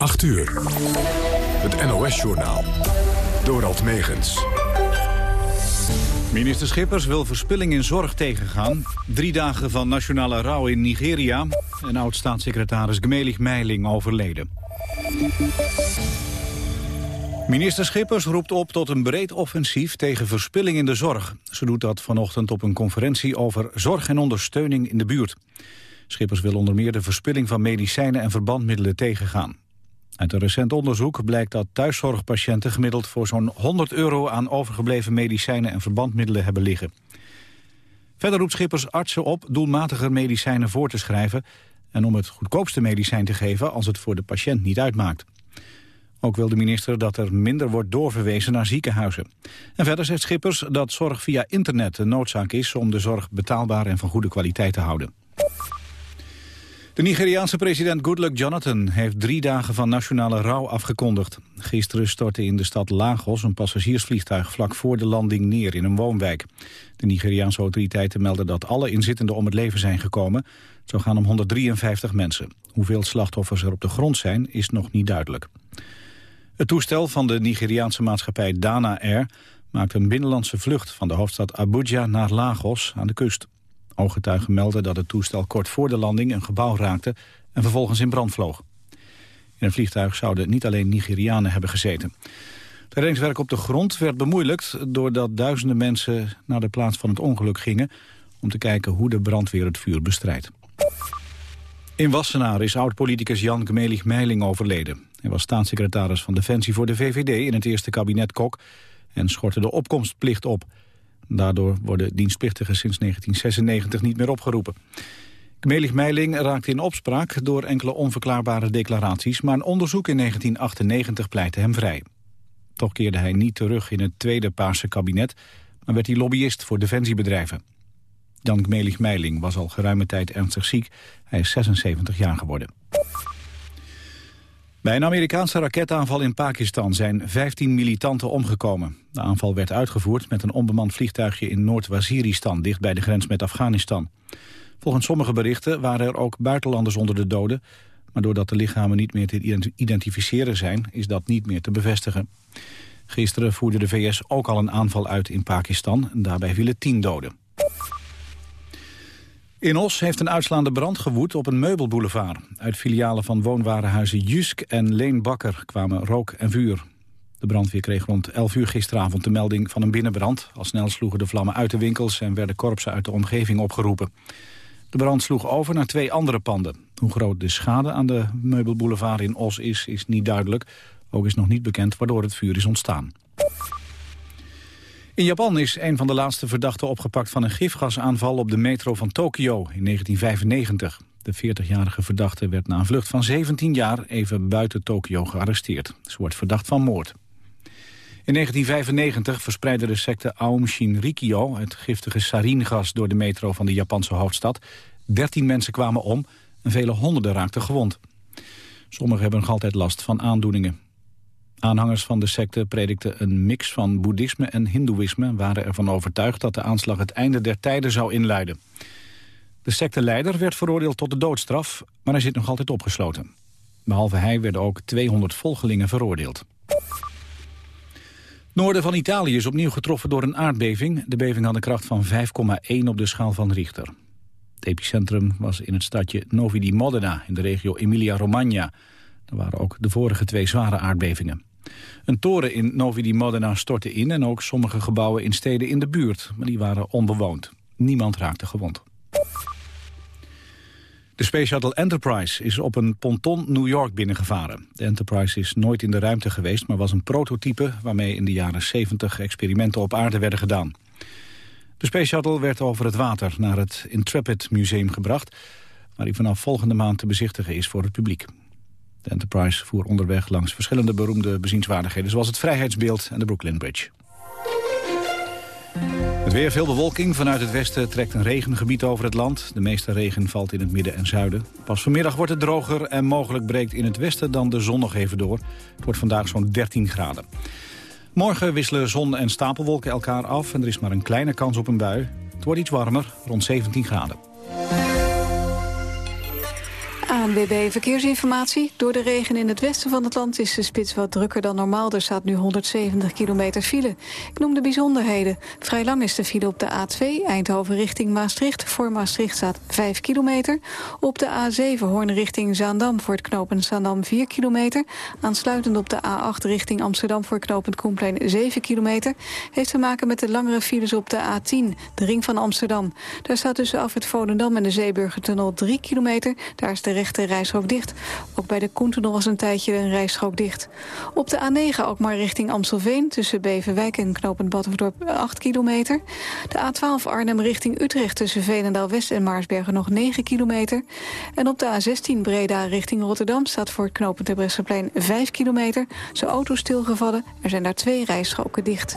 8 uur. Het NOS-journaal. Dorald Megens. Minister Schippers wil verspilling in zorg tegengaan. Drie dagen van nationale rouw in Nigeria. En oud-staatssecretaris Gmelig Meiling overleden. Minister Schippers roept op tot een breed offensief tegen verspilling in de zorg. Ze doet dat vanochtend op een conferentie over zorg en ondersteuning in de buurt. Schippers wil onder meer de verspilling van medicijnen en verbandmiddelen tegengaan. Uit een recent onderzoek blijkt dat thuiszorgpatiënten gemiddeld voor zo'n 100 euro aan overgebleven medicijnen en verbandmiddelen hebben liggen. Verder roept Schippers artsen op doelmatiger medicijnen voor te schrijven en om het goedkoopste medicijn te geven als het voor de patiënt niet uitmaakt. Ook wil de minister dat er minder wordt doorverwezen naar ziekenhuizen. En verder zegt Schippers dat zorg via internet een noodzaak is om de zorg betaalbaar en van goede kwaliteit te houden. De Nigeriaanse president Goodluck Jonathan heeft drie dagen van nationale rouw afgekondigd. Gisteren stortte in de stad Lagos een passagiersvliegtuig vlak voor de landing neer in een woonwijk. De Nigeriaanse autoriteiten melden dat alle inzittenden om het leven zijn gekomen. Zou gaan om 153 mensen. Hoeveel slachtoffers er op de grond zijn is nog niet duidelijk. Het toestel van de Nigeriaanse maatschappij Dana Air maakte een binnenlandse vlucht van de hoofdstad Abuja naar Lagos aan de kust. Ooggetuigen melden dat het toestel kort voor de landing een gebouw raakte en vervolgens in brand vloog. In het vliegtuig zouden niet alleen Nigerianen hebben gezeten. Het reddingswerk op de grond werd bemoeilijkt doordat duizenden mensen naar de plaats van het ongeluk gingen om te kijken hoe de brandweer het vuur bestrijdt. In Wassenaar is oud-politicus Jan Gmelig Meiling overleden. Hij was staatssecretaris van Defensie voor de VVD in het eerste kabinet Kok en schortte de opkomstplicht op. Daardoor worden dienstplichtigen sinds 1996 niet meer opgeroepen. Gmelig Meiling raakte in opspraak door enkele onverklaarbare declaraties... maar een onderzoek in 1998 pleitte hem vrij. Toch keerde hij niet terug in het tweede Paarse kabinet... maar werd hij lobbyist voor defensiebedrijven. Jan Gmelig Meiling was al geruime tijd ernstig ziek. Hij is 76 jaar geworden. Bij een Amerikaanse raketaanval in Pakistan zijn 15 militanten omgekomen. De aanval werd uitgevoerd met een onbemand vliegtuigje in Noord-Waziristan, dicht bij de grens met Afghanistan. Volgens sommige berichten waren er ook buitenlanders onder de doden, maar doordat de lichamen niet meer te identificeren zijn, is dat niet meer te bevestigen. Gisteren voerde de VS ook al een aanval uit in Pakistan en daarbij vielen 10 doden. In Os heeft een uitslaande brand gewoed op een meubelboulevard. Uit filialen van woonwarenhuizen Jusk en Leen Bakker kwamen rook en vuur. De brandweer kreeg rond 11 uur gisteravond de melding van een binnenbrand. Al snel sloegen de vlammen uit de winkels en werden korpsen uit de omgeving opgeroepen. De brand sloeg over naar twee andere panden. Hoe groot de schade aan de meubelboulevard in Os is, is niet duidelijk. Ook is nog niet bekend waardoor het vuur is ontstaan. In Japan is een van de laatste verdachten opgepakt van een gifgasaanval op de metro van Tokio in 1995. De 40-jarige verdachte werd na een vlucht van 17 jaar even buiten Tokio gearresteerd. Ze wordt verdacht van moord. In 1995 verspreidde de secte Aum Shinrikyo het giftige saringas door de metro van de Japanse hoofdstad. 13 mensen kwamen om en vele honderden raakten gewond. Sommigen hebben nog altijd last van aandoeningen. Aanhangers van de secte predikten een mix van boeddhisme en hindoeïsme... en waren ervan overtuigd dat de aanslag het einde der tijden zou inluiden. De secteleider werd veroordeeld tot de doodstraf, maar hij zit nog altijd opgesloten. Behalve hij werden ook 200 volgelingen veroordeeld. Noorden van Italië is opnieuw getroffen door een aardbeving. De beving had een kracht van 5,1 op de schaal van Richter. Het epicentrum was in het stadje Novi di Modena in de regio Emilia-Romagna. Er waren ook de vorige twee zware aardbevingen. Een toren in Novi di Modena stortte in en ook sommige gebouwen in steden in de buurt. Maar die waren onbewoond. Niemand raakte gewond. De Space Shuttle Enterprise is op een ponton New York binnengevaren. De Enterprise is nooit in de ruimte geweest, maar was een prototype... waarmee in de jaren 70 experimenten op aarde werden gedaan. De Space Shuttle werd over het water naar het Intrepid Museum gebracht... waar hij vanaf volgende maand te bezichtigen is voor het publiek. De Enterprise voer onderweg langs verschillende beroemde bezienswaardigheden... zoals het Vrijheidsbeeld en de Brooklyn Bridge. Het weer veel bewolking. Vanuit het westen trekt een regengebied over het land. De meeste regen valt in het midden en zuiden. Pas vanmiddag wordt het droger en mogelijk breekt in het westen dan de zon nog even door. Het wordt vandaag zo'n 13 graden. Morgen wisselen zon en stapelwolken elkaar af en er is maar een kleine kans op een bui. Het wordt iets warmer, rond 17 graden. ANWB Verkeersinformatie. Door de regen in het westen van het land is de spits wat drukker dan normaal. Er staat nu 170 kilometer file. Ik noem de bijzonderheden. Vrij lang is de file op de A2 Eindhoven richting Maastricht. Voor Maastricht staat 5 kilometer. Op de A7 Hoorn richting Zaandam voor het knooppunt Zaandam 4 kilometer. Aansluitend op de A8 richting Amsterdam voor knooppunt Koenplein 7 kilometer. Heeft te maken met de langere files op de A10, de ring van Amsterdam. Daar staat tussen af het Volendam en de Zeeburgertunnel 3 kilometer. Daar is de rechte rijstrook dicht. Ook bij de Koentunnel was een tijdje een rijstrook dicht. Op de A9 ook maar richting Amstelveen... tussen Beverwijk en Knopend Battenverdorp 8 kilometer. De A12 Arnhem richting Utrecht tussen Veenendaal-West en Maarsbergen nog 9 kilometer. En op de A16 Breda richting Rotterdam staat voor knooppunt Terbrechtseplein 5 kilometer. Zijn auto stilgevallen, er zijn daar twee rijstroken dicht.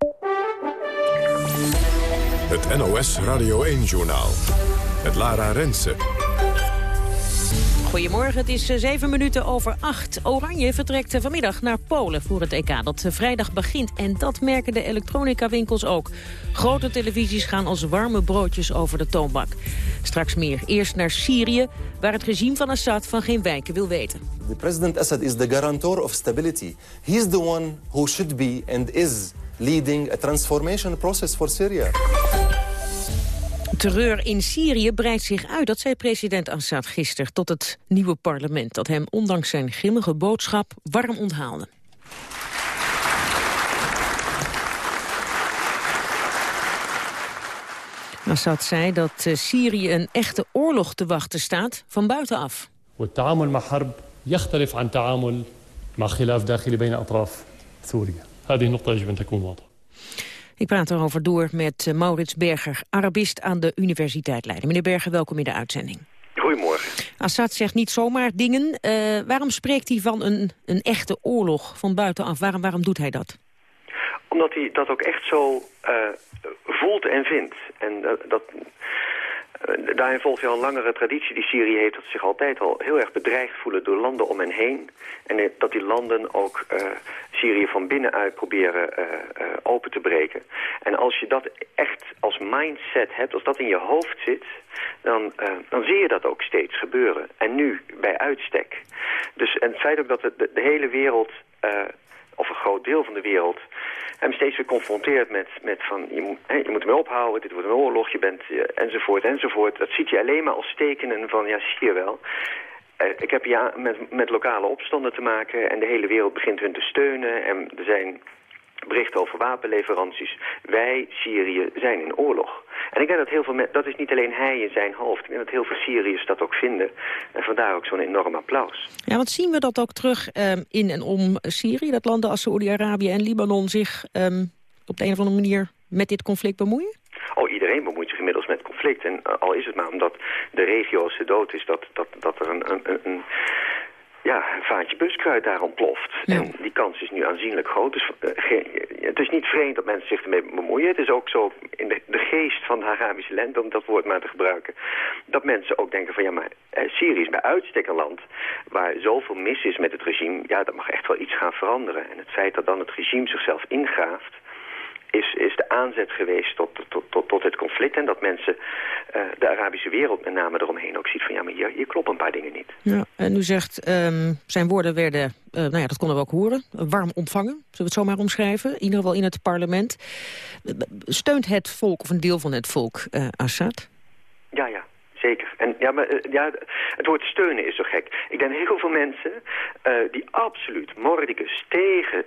Het NOS Radio 1-journaal. Het Lara Rensen. Goedemorgen, het is eh, zeven minuten over acht. Oranje vertrekt eh, vanmiddag naar Polen voor het EK dat eh, vrijdag begint. En dat merken de elektronica-winkels ook. Grote televisies gaan als warme broodjes over de toonbak. Straks meer. Eerst naar Syrië, waar het regime van Assad van geen wijken wil weten. The president Assad is the guarantor of stability. He's the one who should be and is leading a transformation process for Syria. Terreur in Syrië breidt zich uit, dat zei president Assad gisteren... tot het nieuwe parlement, dat hem ondanks zijn grimmige boodschap warm onthaalde. Assad zei dat uh, Syrië een echte oorlog te wachten staat van buitenaf. والتعامل مع حرب يختلف عن تعامل مع خلاف داخلي بين أطراف سوريا die nog deze winter wat. Ik praat erover door met eh, Maurits Berger, Arabist aan de Universiteit Leiden. Meneer Berger, welkom in de uitzending. Goedemorgen. Assad zegt niet zomaar dingen. Eh, waarom spreekt hij van een, een echte oorlog van buitenaf? Waarom, waarom doet hij dat? Omdat hij dat ook echt zo eh, voelt en vindt. En dat, uh, daarin volgt al een langere traditie die Syrië heeft... dat ze zich altijd al heel erg bedreigd voelen door landen om hen heen. En dat die landen ook uh, Syrië van binnenuit proberen open te breken. En als je dat echt als mindset hebt, als dat in je hoofd zit... dan, dan zie je dat ook steeds gebeuren. En nu, bij uitstek. Dus, en het feit ook dat de, de hele wereld of een groot deel van de wereld hem steeds weer confronteert met, met van je moet, hè, je moet ermee ophouden, dit wordt een oorlog, je bent uh, enzovoort enzovoort. Dat ziet je alleen maar als tekenen van ja zie je wel. Uh, ik heb ja met, met lokale opstanden te maken en de hele wereld begint hun te steunen en er zijn berichten over wapenleveranties. Wij, Syrië, zijn in oorlog. En ik denk dat heel veel dat is niet alleen hij in zijn hoofd. Ik denk dat heel veel Syriërs dat ook vinden. En vandaar ook zo'n enorm applaus. Ja, want zien we dat ook terug um, in en om Syrië? Dat landen als Saoedi-Arabië en Libanon zich um, op de een of andere manier met dit conflict bemoeien? Oh, iedereen bemoeit zich inmiddels met conflict. En uh, al is het maar omdat de regio als ze dood is, dat, dat, dat er een, een, een ja, een vaatje buskruid daar ontploft. En die kans is nu aanzienlijk groot. Dus uh, het is niet vreemd dat mensen zich ermee bemoeien. Het is ook zo in de, de, geest van de Arabische lente, om dat woord maar te gebruiken... dat mensen ook denken van ja, maar eh, Syrië is bij uitstek een land... waar zoveel mis is met het regime. Ja, dat mag echt wel iets gaan veranderen. En het feit dat dan het regime zichzelf ingraaft is, is de aanzet geweest tot, tot, tot, tot het conflict. En dat mensen, uh, de Arabische wereld met name eromheen ook ziet van... ja, maar hier, hier kloppen een paar dingen niet. Ja, en u zegt, um, zijn woorden werden, uh, nou ja, dat konden we ook horen... warm ontvangen, zullen we het zo maar omschrijven. In ieder geval in het parlement. Steunt het volk, of een deel van het volk, uh, Assad? Ja, ja. Zeker. En ja, maar ja, het woord steunen is zo gek. Ik denk heel veel mensen die absoluut mordicus tegen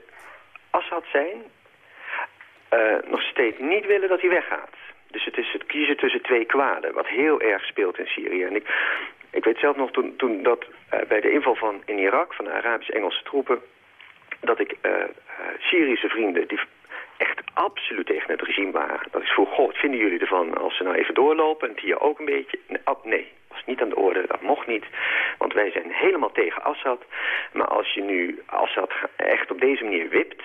Assad zijn nog steeds niet willen dat hij weggaat. Dus het is het kiezen tussen twee kwaden, wat heel erg speelt in Syrië. En ik, ik weet zelf nog toen, toen dat uh, bij de inval van in Irak van de Arabisch-Engelse troepen... dat ik uh, Syrische vrienden die echt absoluut tegen het regime waren. Dat is voor God, vinden jullie ervan als ze nou even doorlopen en het hier ook een beetje... Nee, was niet aan de orde, dat mocht niet. Want wij zijn helemaal tegen Assad. Maar als je nu Assad echt op deze manier wipt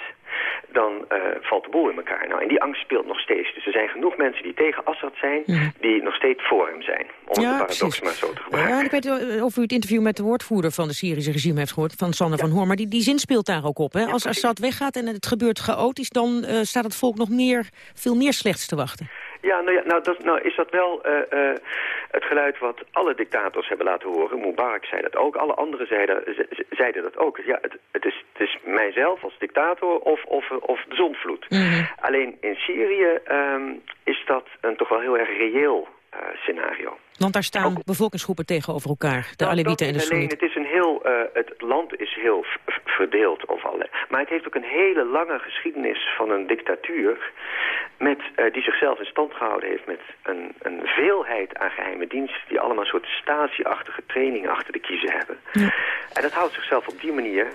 dan uh, valt de boel in elkaar. Nou, en die angst speelt nog steeds. Dus er zijn genoeg mensen die tegen Assad zijn, ja. die nog steeds voor hem zijn. Om ja, het paradox maar zo te gebruiken. Ja, ik weet of u het interview met de woordvoerder van de Syrische regime heeft gehoord, van Sander ja. van Hoorn. Maar die, die zin speelt daar ook op. Hè? Als Assad weggaat en het gebeurt chaotisch, dan uh, staat het volk nog meer, veel meer slechts te wachten. Ja, nou, ja, nou, dat, nou is dat wel uh, uh, het geluid wat alle dictators hebben laten horen. Mubarak zei dat ook, alle anderen zeiden, zeiden dat ook. Ja, het, het, is, het is mijzelf als dictator of, of, of de zondvloed. Mm -hmm. Alleen in Syrië um, is dat een toch wel heel erg reëel scenario. Want daar staan ook, bevolkingsgroepen tegenover elkaar, de Alewieten en de Soenieten. Het is een heel, uh, het land is heel verdeeld over alle. Maar het heeft ook een hele lange geschiedenis van een dictatuur... Met, uh, die zichzelf in stand gehouden heeft met een, een veelheid aan geheime diensten... die allemaal een soort statieachtige training achter de kiezen hebben. Ja. En dat houdt zichzelf op die manier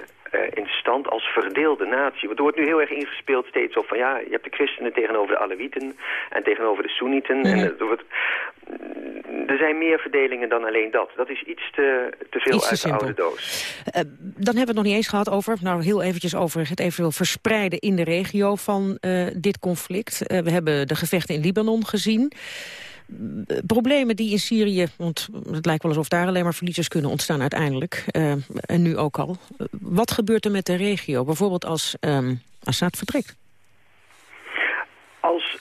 in stand als verdeelde natie. Want er wordt nu heel erg ingespeeld steeds op van ja, je hebt de christenen tegenover de Alewieten en tegenover de Soenieten. Mm. En er, wordt, er zijn meer verdelingen dan alleen dat. Dat is iets te, te veel iets uit te de oude doos. Uh, dan hebben we het nog niet eens gehad over, nou heel eventjes over het eventueel verspreiden in de regio van uh, dit conflict. Uh, we hebben de gevechten in Libanon gezien problemen die in Syrië, want het lijkt wel alsof daar alleen maar verliezers kunnen ontstaan uiteindelijk, uh, en nu ook al. Wat gebeurt er met de regio, bijvoorbeeld als um, Assad vertrekt? Als,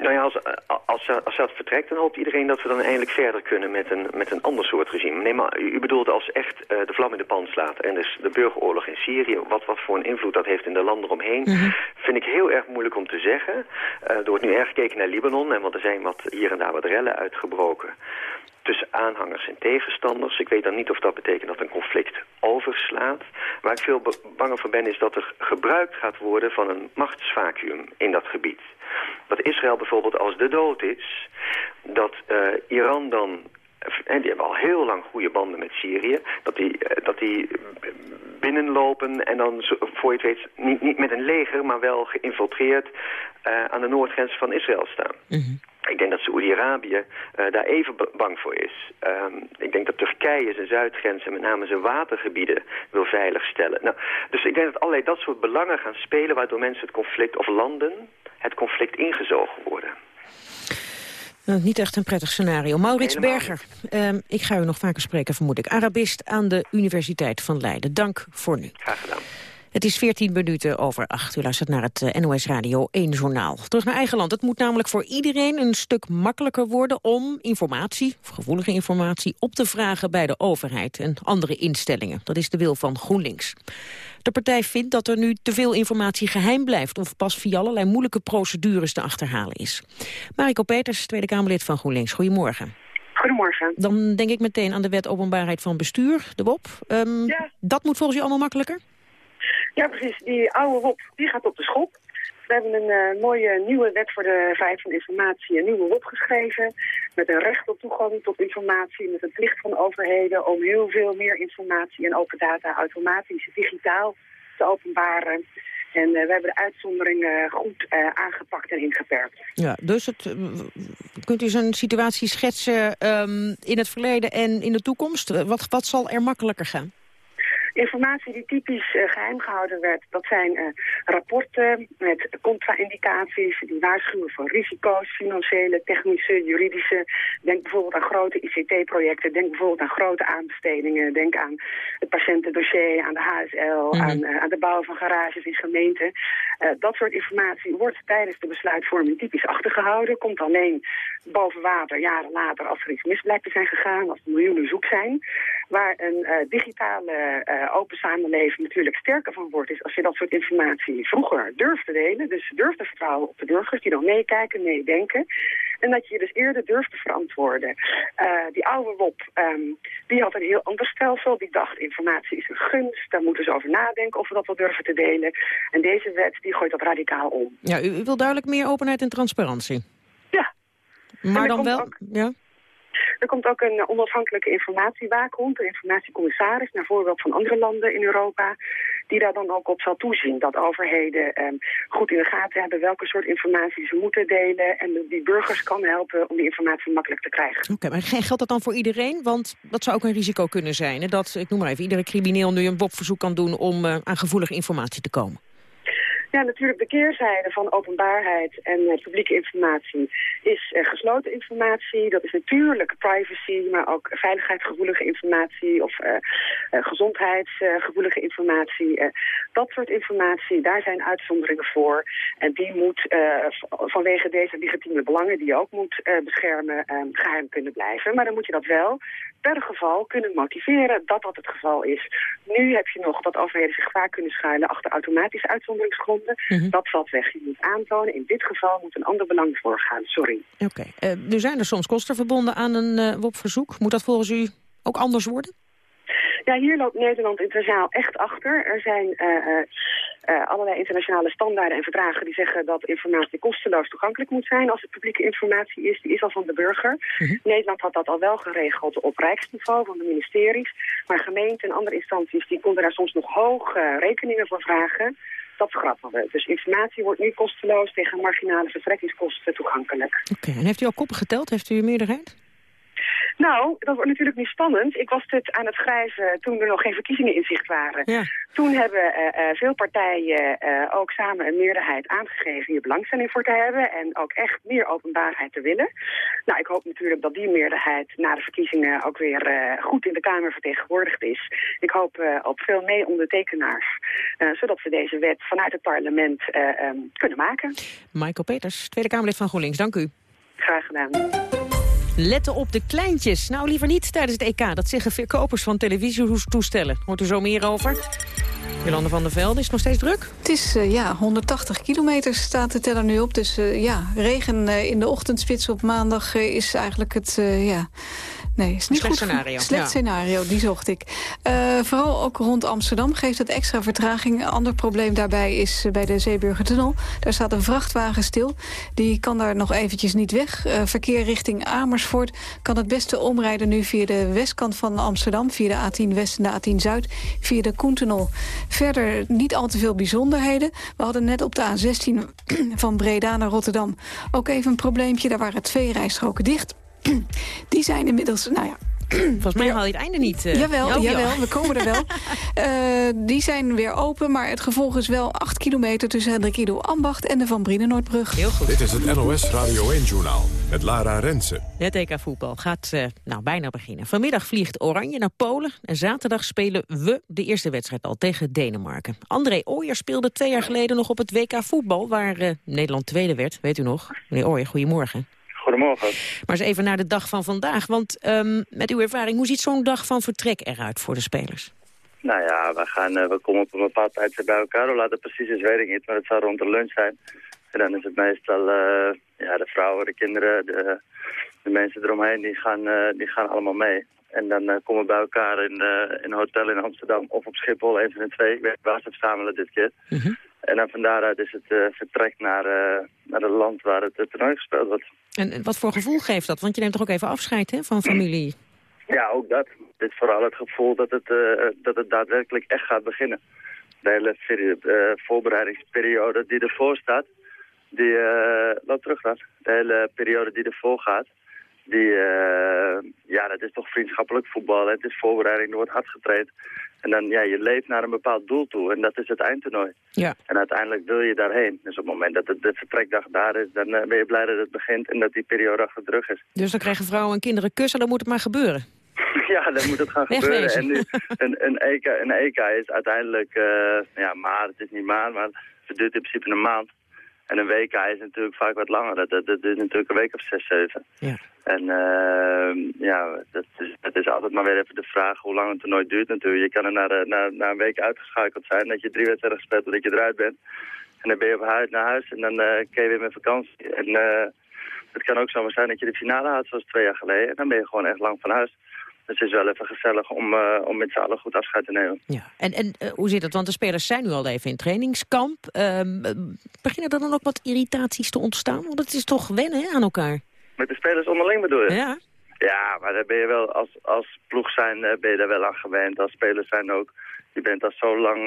nou ja, als, als Assad vertrekt, dan hoopt iedereen dat we dan eindelijk verder kunnen met een, met een ander soort regime. Nee, maar u bedoelt als echt uh, de vlam in de pan slaat en dus de burgeroorlog in Syrië, wat, wat voor een invloed dat heeft in de landen omheen, mm -hmm. vind ik heel erg moeilijk om te zeggen. Uh, er wordt nu erg gekeken naar Libanon, en want er zijn wat, hier en daar wat rellen uitgebroken tussen aanhangers en tegenstanders. Ik weet dan niet of dat betekent dat een conflict overslaat. Waar ik veel banger voor ben is dat er gebruikt gaat worden van een machtsvacuum in dat gebied. Dat Israël bijvoorbeeld als de dood is, dat uh, Iran dan en die hebben al heel lang goede banden met Syrië. Dat die, dat die binnenlopen en dan, voor je het weet, niet, niet met een leger, maar wel geïnfiltreerd uh, aan de noordgrens van Israël staan. Mm -hmm. Ik denk dat Saoedi-Arabië uh, daar even bang voor is. Um, ik denk dat Turkije zijn zuidgrens en met name zijn watergebieden wil veiligstellen. Nou, dus ik denk dat allerlei dat soort belangen gaan spelen... waardoor mensen het conflict, of landen, het conflict ingezogen worden. Nou, niet echt een prettig scenario. Maurits Helemaal Berger, um, ik ga u nog vaker spreken, vermoed ik. Arabist aan de Universiteit van Leiden. Dank voor nu. Graag gedaan. Het is 14 minuten over 8. U luistert naar het NOS Radio 1 Journaal. Terug naar eigen land. Het moet namelijk voor iedereen een stuk makkelijker worden... om informatie, of gevoelige informatie, op te vragen bij de overheid... en andere instellingen. Dat is de wil van GroenLinks. De partij vindt dat er nu te veel informatie geheim blijft... of pas via allerlei moeilijke procedures te achterhalen is. Mariko Peters, Tweede Kamerlid van GroenLinks. Goedemorgen. Goedemorgen. Dan denk ik meteen aan de wet openbaarheid van bestuur, de WOP. Um, ja. Dat moet volgens u allemaal makkelijker? Ja, precies. Die oude WOP, die gaat op de schop. We hebben een uh, mooie nieuwe wet voor de vrijheid van informatie, een nieuwe WOP geschreven. Met een recht op toegang tot informatie, met een plicht van overheden om heel veel meer informatie en open data automatisch, digitaal te openbaren. En uh, we hebben de uitzonderingen goed uh, aangepakt en ingeperkt. Ja, dus het, kunt u zo'n situatie schetsen um, in het verleden en in de toekomst? Wat, wat zal er makkelijker gaan? Informatie die typisch uh, geheim gehouden werd, dat zijn uh, rapporten met contra-indicaties die waarschuwen voor risico's, financiële, technische, juridische. Denk bijvoorbeeld aan grote ICT-projecten, denk bijvoorbeeld aan grote aanbestedingen, denk aan het patiëntendossier, aan de HSL, mm -hmm. aan, uh, aan, de bouw van garages in gemeenten. Dat soort informatie wordt tijdens de besluitvorming typisch achtergehouden, komt alleen boven water jaren later als er iets mis blijkt te zijn gegaan, als er miljoenen zoek zijn. Waar een uh, digitale uh, open samenleving natuurlijk sterker van wordt... is als je dat soort informatie vroeger durft te delen. Dus durft te vertrouwen op de burgers die dan meekijken, meedenken. En dat je je dus eerder durft te verantwoorden. Uh, die oude WOP, um, die had een heel ander stelsel. Die dacht, informatie is een gunst. Daar moeten ze over nadenken of we dat wel durven te delen. En deze wet, die gooit dat radicaal om. Ja, u, u wil duidelijk meer openheid en transparantie. Ja. Maar dan wel... Ook... Ja? Er komt ook een onafhankelijke informatiewaakhond, een informatiecommissaris, naar voorbeeld van andere landen in Europa, die daar dan ook op zal toezien. Dat overheden eh, goed in de gaten hebben welke soort informatie ze moeten delen en die burgers kan helpen om die informatie makkelijk te krijgen. Oké, okay, maar geldt dat dan voor iedereen? Want dat zou ook een risico kunnen zijn. Hè? Dat, ik noem maar even, iedere crimineel nu een WOP-verzoek kan doen om uh, aan gevoelige informatie te komen. Ja, natuurlijk de keerzijde van openbaarheid en uh, publieke informatie is uh, gesloten informatie. Dat is natuurlijk privacy, maar ook veiligheidsgevoelige informatie of uh, gezondheidsgevoelige informatie. dat soort informatie, daar zijn uitzonderingen voor. En die moet vanwege deze legitieme belangen die je ook moet beschermen geheim kunnen blijven. Maar dan moet je dat wel per geval kunnen motiveren dat dat het geval is. Nu heb je nog dat overheden zich vaak kunnen schuilen achter automatische uitzonderingsgronden. Mm -hmm. Dat valt weg. Je moet aantonen, in dit geval moet een ander belang voorgaan. Sorry. Oké. Okay. Uh, nu zijn er soms kosten verbonden aan een uh, WOP-verzoek. Moet dat volgens u ook anders worden? Ja, hier loopt Nederland internationaal echt achter. Er zijn uh, uh, allerlei internationale standaarden en verdragen die zeggen dat informatie kosteloos toegankelijk moet zijn als het publieke informatie is. Die is al van de burger. -hmm. Nederland had dat al wel geregeld op rijksniveau van de ministeries. Maar gemeenten en andere instanties die konden daar soms nog hoge rekeningen voor vragen. Dat schrappen we. Dus informatie wordt nu kosteloos tegen marginale vertrekkingskosten toegankelijk. Oké, en heeft u al koppen geteld? Heeft u een meerderheid? Nou, dat wordt natuurlijk nu spannend. Ik was dit aan het schrijven toen er nog geen verkiezingen in zicht waren. Ja. Toen hebben uh, uh, veel partijen uh, ook samen een meerderheid aangegeven hier belangstelling voor te hebben. En ook echt meer openbaarheid te willen. Nou, ik hoop natuurlijk dat die meerderheid na de verkiezingen ook weer goed in de Kamer vertegenwoordigd is. Ik hoop op veel mee-ondertekenaars. zodat we deze wet vanuit het parlement um, kunnen maken. Michael Peters, Tweede Kamerlid van GroenLinks. Dank u. Graag gedaan. Letten op de kleintjes. Nou, liever niet tijdens het EK. Dat zeggen verkopers van televisietoestellen. Hoort u zo meer over? Jolande van der Velde, is het nog steeds druk? Het is uh, ja, 180 kilometer staat de teller nu op. Dus uh, ja, regen uh, in de ochtendspits op maandag is eigenlijk het... ja, Nee, is niet Slecht goed. scenario. Slecht ja. scenario, die zocht ik. Uh, vooral ook rond Amsterdam geeft het extra vertraging. Een ander probleem daarbij is bij de Zeeburgertunnel. Daar staat een vrachtwagen stil. Die kan daar nog eventjes niet weg. Uh, verkeer richting Amersfoort kan het beste omrijden nu via de westkant van Amsterdam. Via de A10 West en de A10 Zuid. Via de Koentunnel. Verder niet al te veel bijzonderheden. We hadden net op de A16 van Breda naar Rotterdam ook even een probleempje. Daar waren twee rijstroken dicht. Die zijn inmiddels, nou ja... Volgens mij haal je het einde niet. Uh. Jawel, oh, jawel ja. we komen er wel. uh, die zijn weer open, maar het gevolg is wel 8 kilometer... tussen Hendrik Ido Ambacht en de Van Brienenoordbrug. Heel goed. Dit is het NOS Radio 1-journaal met Lara Rensen. Het EK voetbal gaat uh, nou bijna beginnen. Vanmiddag vliegt Oranje naar Polen. En zaterdag spelen we de eerste wedstrijd al tegen Denemarken. André Ooyer speelde twee jaar geleden nog op het WK voetbal... waar Nederland tweede werd, weet u nog. Meneer Ooyer, goedemorgen. Goedemorgen. Maar eens even naar de dag van vandaag. Want um, met uw ervaring, hoe ziet zo'n dag van vertrek eruit voor de spelers? Nou ja, we, gaan, uh, we komen op een bepaald tijdstip bij elkaar. Hoe laat het precies is, weet ik niet. Maar het zal rond de lunch zijn. En dan is het meestal uh, ja, de vrouwen, de kinderen, de, de mensen eromheen, die gaan, uh, die gaan allemaal mee. En dan uh, komen we bij elkaar in, in een hotel in Amsterdam of op Schiphol, een van de twee. Ik weet waar ze het verzamelen dit keer. Mm -hmm. En dan van daaruit is het uh, vertrek naar, uh, naar het land waar het, het toernooi gespeeld wordt. En wat voor gevoel geeft dat? Want je neemt toch ook even afscheid hè, van familie? Ja, ook dat. Is vooral het gevoel dat het, uh, dat het daadwerkelijk echt gaat beginnen. De hele voorbereidingsperiode die ervoor staat, die loopt terug dan. De hele periode die ervoor gaat, Die, eh, ja, dat is toch vriendschappelijk voetbal. Het is voorbereiding, er wordt hard getraind. En dan, ja, je leeft naar een bepaald doel toe. En dat is het eindtoernooi. Ja. En uiteindelijk wil je daarheen. Dus op het moment dat de vertrekdag daar is, dan eh, ben je blij dat het begint en dat die periode achter de rug is. Dus dan krijgen vrouwen en kinderen kussen, dan moet het maar gebeuren. Ja, dan moet het gaan Wegwezen. gebeuren. En nu, een, een, EK, een EK is uiteindelijk, eh, ja, maar het is niet maand, maar het duurt in principe een maand. En een WK is natuurlijk vaak wat langer. Dat, dat, dat is natuurlijk een week of zes, zeven. Ja. En uh, ja, dat is, dat is altijd maar weer even de vraag hoe lang het toernooi duurt natuurlijk. Je kan er na, na een week uitgeschakeld zijn, dat je drie wedstrijden gespeeld hebt, dat je eruit bent. En dan ben je op huis, naar huis en dan uh, kun je weer met vakantie. En uh, het kan ook zomaar zijn dat je de finale haalt zoals twee jaar geleden. En dan ben je gewoon echt lang van huis. Dus het is wel even gezellig om, uh, om met z'n allen goed afscheid te nemen. Ja. En, en uh, hoe zit het? Want de spelers zijn nu al even in trainingskamp. Uh, beginnen er dan ook wat irritaties te ontstaan? Want het is toch wennen hè, aan elkaar? Met de spelers onderling bedoel je? Ja. Ja, maar daar ben je wel, als, als ploeg zijn ben je daar wel aan gewend. Als spelers zijn ook. Je bent al zo lang,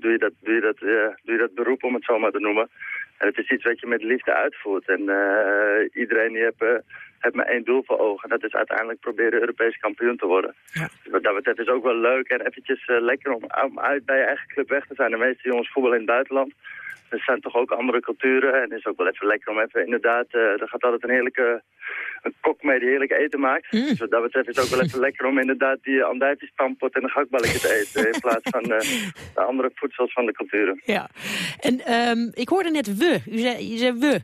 doe, je dat, doe, je dat, doe je dat beroep om het zo maar te noemen. En het is iets wat je met liefde uitvoert. En iedereen die heeft heb maar één doel voor ogen. Dat is uiteindelijk proberen Europees kampioen te worden. Ja. Dus dat betreft is ook wel leuk en eventjes uh, lekker om, om, uit bij je eigen club weg te zijn. De meeste jongens voetballen in het buitenland. Er zijn toch ook andere culturen. En het is ook wel even lekker om even inderdaad... Uh, er gaat altijd een heerlijke een kok mee die heerlijk eten maakt. Mm. Dus wat dat betreft is het ook wel even lekker om inderdaad die andijvie-stampot en een gakballetje te eten. In plaats van uh, de andere voedsels van de culturen. Ja. En um, ik hoorde net we. U zei, je zei we.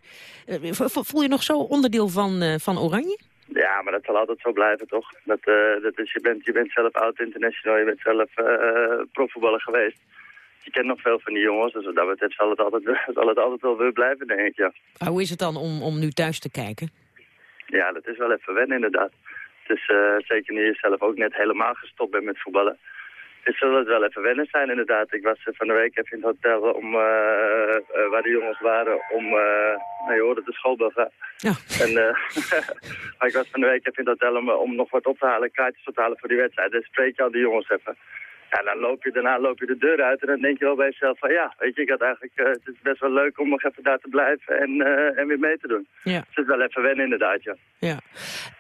Uh, voel je nog zo onderdeel van, uh, van Oranje? Ja, maar dat zal altijd zo blijven, toch? Dat, dat is, je, bent, je bent zelf oud-international, je bent zelf profvoetballer geweest. Je kent nog veel van die jongens, dus wat dat betreft zal het altijd, zal het altijd wel weer blijven, denk ik, ja. Maar hoe is het dan om, om nu thuis te kijken? Ja, dat is wel even wennen, inderdaad. Het is uh, zeker nu je zelf ook net helemaal gestopt bent met voetballen. Het zal het wel even wennen zijn, inderdaad. Ik was van de week even in het hotel om, uh, uh, waar de jongens waren om, nou, je hoorde de schoolbel gaan. Ja. En, maar ik was van de week even in het hotel om, om nog wat op te halen, kaartjes op te halen voor die wedstrijd. Dan spreek je al die jongens even. Ja, dan loop je, daarna loop je de deur uit en dan denk je wel bij jezelf van ja, weet je, ik had eigenlijk, uh, het is best wel leuk om nog even daar te blijven en, uh, en weer mee te doen. Ja. Dus het is wel even wennen inderdaad, ja. ja.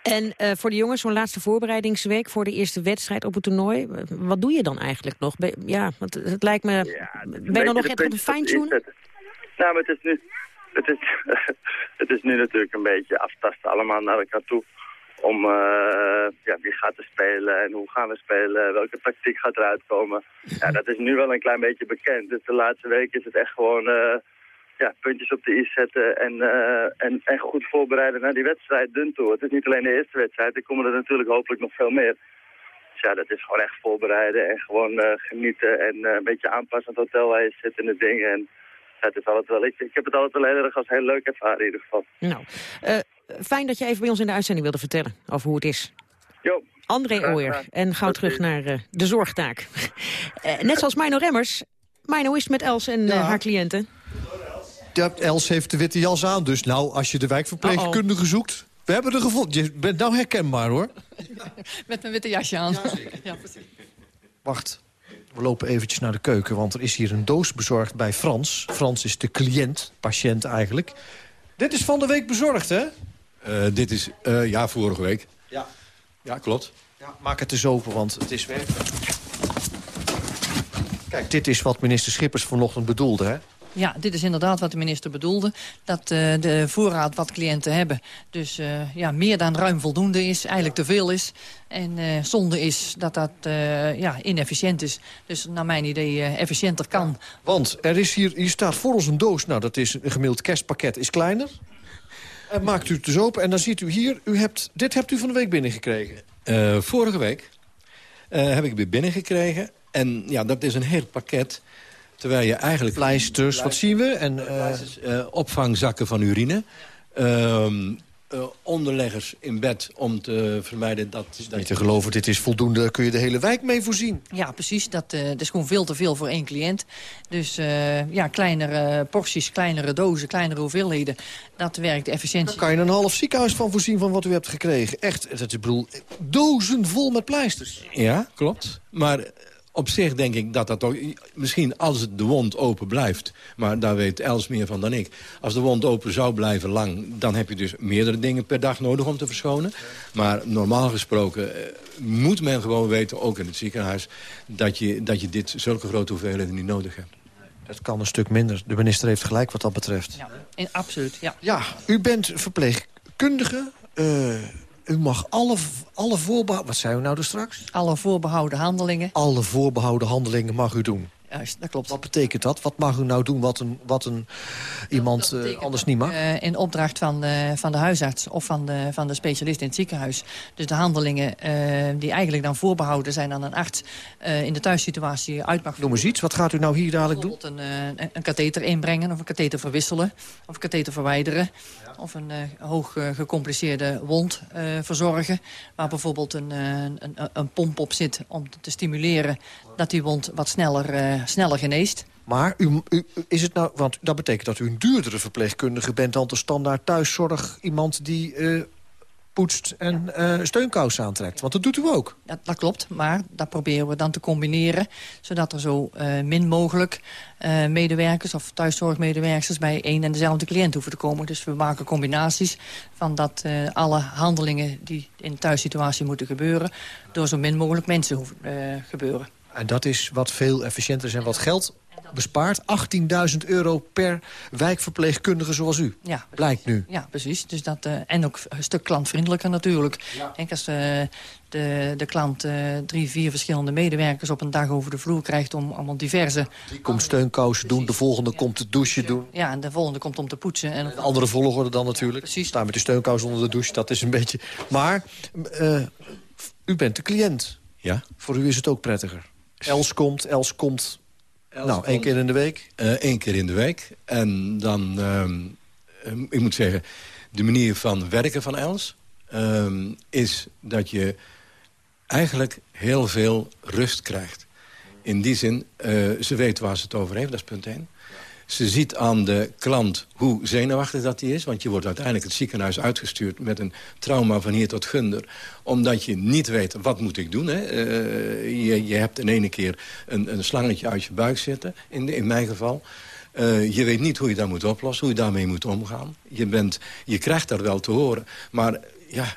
En uh, voor de jongens, zo'n laatste voorbereidingsweek voor de eerste wedstrijd op het toernooi, wat doe je dan eigenlijk nog? Ja, want het lijkt me, ja, ben je dan nog echt op een fine-tunen? Nou, maar het is nu, het is, het is nu natuurlijk een beetje aftasten allemaal naar elkaar toe om uh, ja, wie gaat er spelen en hoe gaan we spelen, welke tactiek gaat eruit komen. Ja, dat is nu wel een klein beetje bekend. Dus de laatste week is het echt gewoon uh, ja, puntjes op de i zetten en, uh, en, en goed voorbereiden naar die wedstrijd dun toe. Het is niet alleen de eerste wedstrijd, er komen er natuurlijk hopelijk nog veel meer. Dus ja, dat is gewoon echt voorbereiden en gewoon genieten en een beetje aanpassen aan het hotel waar je zit en de dingen. En, ja, het is altijd wel, ik, ik heb het altijd wel heel erg als heel leuk ervaren in ieder geval. Nou, fijn dat je even bij ons in de uitzending wilde vertellen over hoe het is. Jo. André Ooyer. En gauw terug naar uh, de zorgtaak. uh, net zoals Mino Remmers. Mino, hoe is het met Els en ja. uh, haar cliënten? Ja, Els heeft de witte jas aan, dus nou, als je de wijkverpleegkundige -oh. zoekt... We hebben er gevonden. Je bent nou herkenbaar, hoor. met mijn witte jasje aan. Ja, ja, Wacht, we lopen eventjes naar de keuken, want er is hier een doos bezorgd bij Frans. Frans is de cliënt, patiënt eigenlijk. Dit is van de week bezorgd, hè? Uh, dit is, uh, ja, vorige week. Ja. Ja, klopt. Ja, maak het eens open, want het is weer... Kijk, dit is wat minister Schippers vanochtend bedoelde, hè? Ja, dit is inderdaad wat de minister bedoelde. Dat uh, de voorraad wat cliënten hebben dus uh, ja, meer dan ruim voldoende is. Eigenlijk te veel is. En uh, zonde is dat dat ja, inefficiënt is. Dus naar mijn idee efficiënter kan. Want er is hier, hier staat voor ons een doos. Nou, dat is een gemiddeld kerstpakket is kleiner. En maakt u het dus open en dan ziet u hier... U hebt, dit hebt u van de week binnengekregen. vorige week heb ik weer binnengekregen. En ja, dat is een heel pakket... Terwijl je eigenlijk... Pleisters, wat zien we? En, uh... Pleisters, opvangzakken van urine. Uh, onderleggers in bed om te vermijden dat... Is niet te geloven, dit is voldoende. Daar kun je de hele wijk mee voorzien. Ja, precies. Dat, dat is gewoon veel te veel voor één cliënt. Dus ja, kleinere porties, kleinere dozen, kleinere hoeveelheden. Dat werkt efficiëntie. Daar kan je een half ziekenhuis van voorzien van wat u hebt gekregen. Echt, dat is bedoel, dozen vol met pleisters. Ja, klopt. Maar op zich denk ik dat dat toch... Misschien als de wond open blijft, maar daar weet Els meer van dan ik. Als de wond open zou blijven lang, dan heb je dus meerdere dingen per dag nodig om te verschonen. Maar normaal gesproken eh, moet men gewoon weten, ook in het ziekenhuis... dat je, dat je dit zulke grote hoeveelheden niet nodig hebt. Het kan een stuk minder. De minister heeft gelijk wat dat betreft. Ja, in, absoluut, ja. Ja, u bent verpleegkundige. Uh, u mag alle, alle voorbehouden... Wat zei u nou er straks? Alle voorbehouden handelingen. Alle voorbehouden handelingen mag u doen. Juist, dat klopt. Wat betekent dat? Wat mag u nou doen wat een, wat een iemand uh, anders niet mag? Uh, in opdracht van de, van de huisarts of van de, van de specialist in het ziekenhuis. Dus de handelingen uh, die eigenlijk dan voorbehouden zijn aan een arts... in de thuissituatie uit mag Noem eens iets, wat gaat u nou hier dadelijk doen? Een, een, een katheter inbrengen of een katheter verwisselen. Of een katheter verwijderen. Of een hoog gecompliceerde wond verzorgen. Waar bijvoorbeeld een, een, een pomp op zit om te stimuleren... dat die wond wat sneller sneller geneest. Maar u, is het nou, want dat betekent dat u een duurdere verpleegkundige bent... dan de standaard thuiszorg, iemand die poetst en uh, steunkousen aantrekt. Want dat doet u ook. Dat, dat, klopt, maar dat proberen we dan te combineren... zodat er zo uh, min mogelijk medewerkers of thuiszorgmedewerkers... bij één en dezelfde cliënt hoeven te komen. Dus we maken combinaties van dat alle handelingen... die in de thuissituatie moeten gebeuren... door zo min mogelijk mensen hoeven gebeuren. En dat is wat veel efficiënter is en wat geld bespaart. 18.000 euro per wijkverpleegkundige zoals u. Ja, Blijkt nu. Ja, precies. Dus dat, uh, en ook een stuk klantvriendelijker natuurlijk. Ja. Denk als uh, de, de klant uh, drie, vier verschillende medewerkers op een dag over de vloer krijgt... om allemaal diverse... Die komt steunkousen doen, de volgende ja. komt het douchen doen. Ja, en de volgende komt om te poetsen. En de andere volgorde dan natuurlijk. Precies. Staan met de steunkous onder de douche, dat is een beetje... Maar u bent de cliënt. Ja. Voor u is het ook prettiger. Els komt, Els komt... Nou, één keer in de week? Eén uh, keer in de week. En dan, uh, ik moet zeggen, de manier van werken van Els... Uh, is dat je eigenlijk heel veel rust krijgt. In die zin, eh, ze weet waar ze het over heeft, dat is punt één. Ze ziet aan de klant hoe zenuwachtig dat hij is. Want je wordt uiteindelijk het ziekenhuis uitgestuurd... met een trauma van hier tot gunder. Omdat je niet weet, wat moet ik doen? Hè? Uh, je, je hebt in ene keer een, een slangetje uit je buik zitten. In, in mijn geval. Uh, je weet niet hoe je dat moet oplossen. Hoe je daarmee moet omgaan. Je, bent, je krijgt dat wel te horen. Maar ja,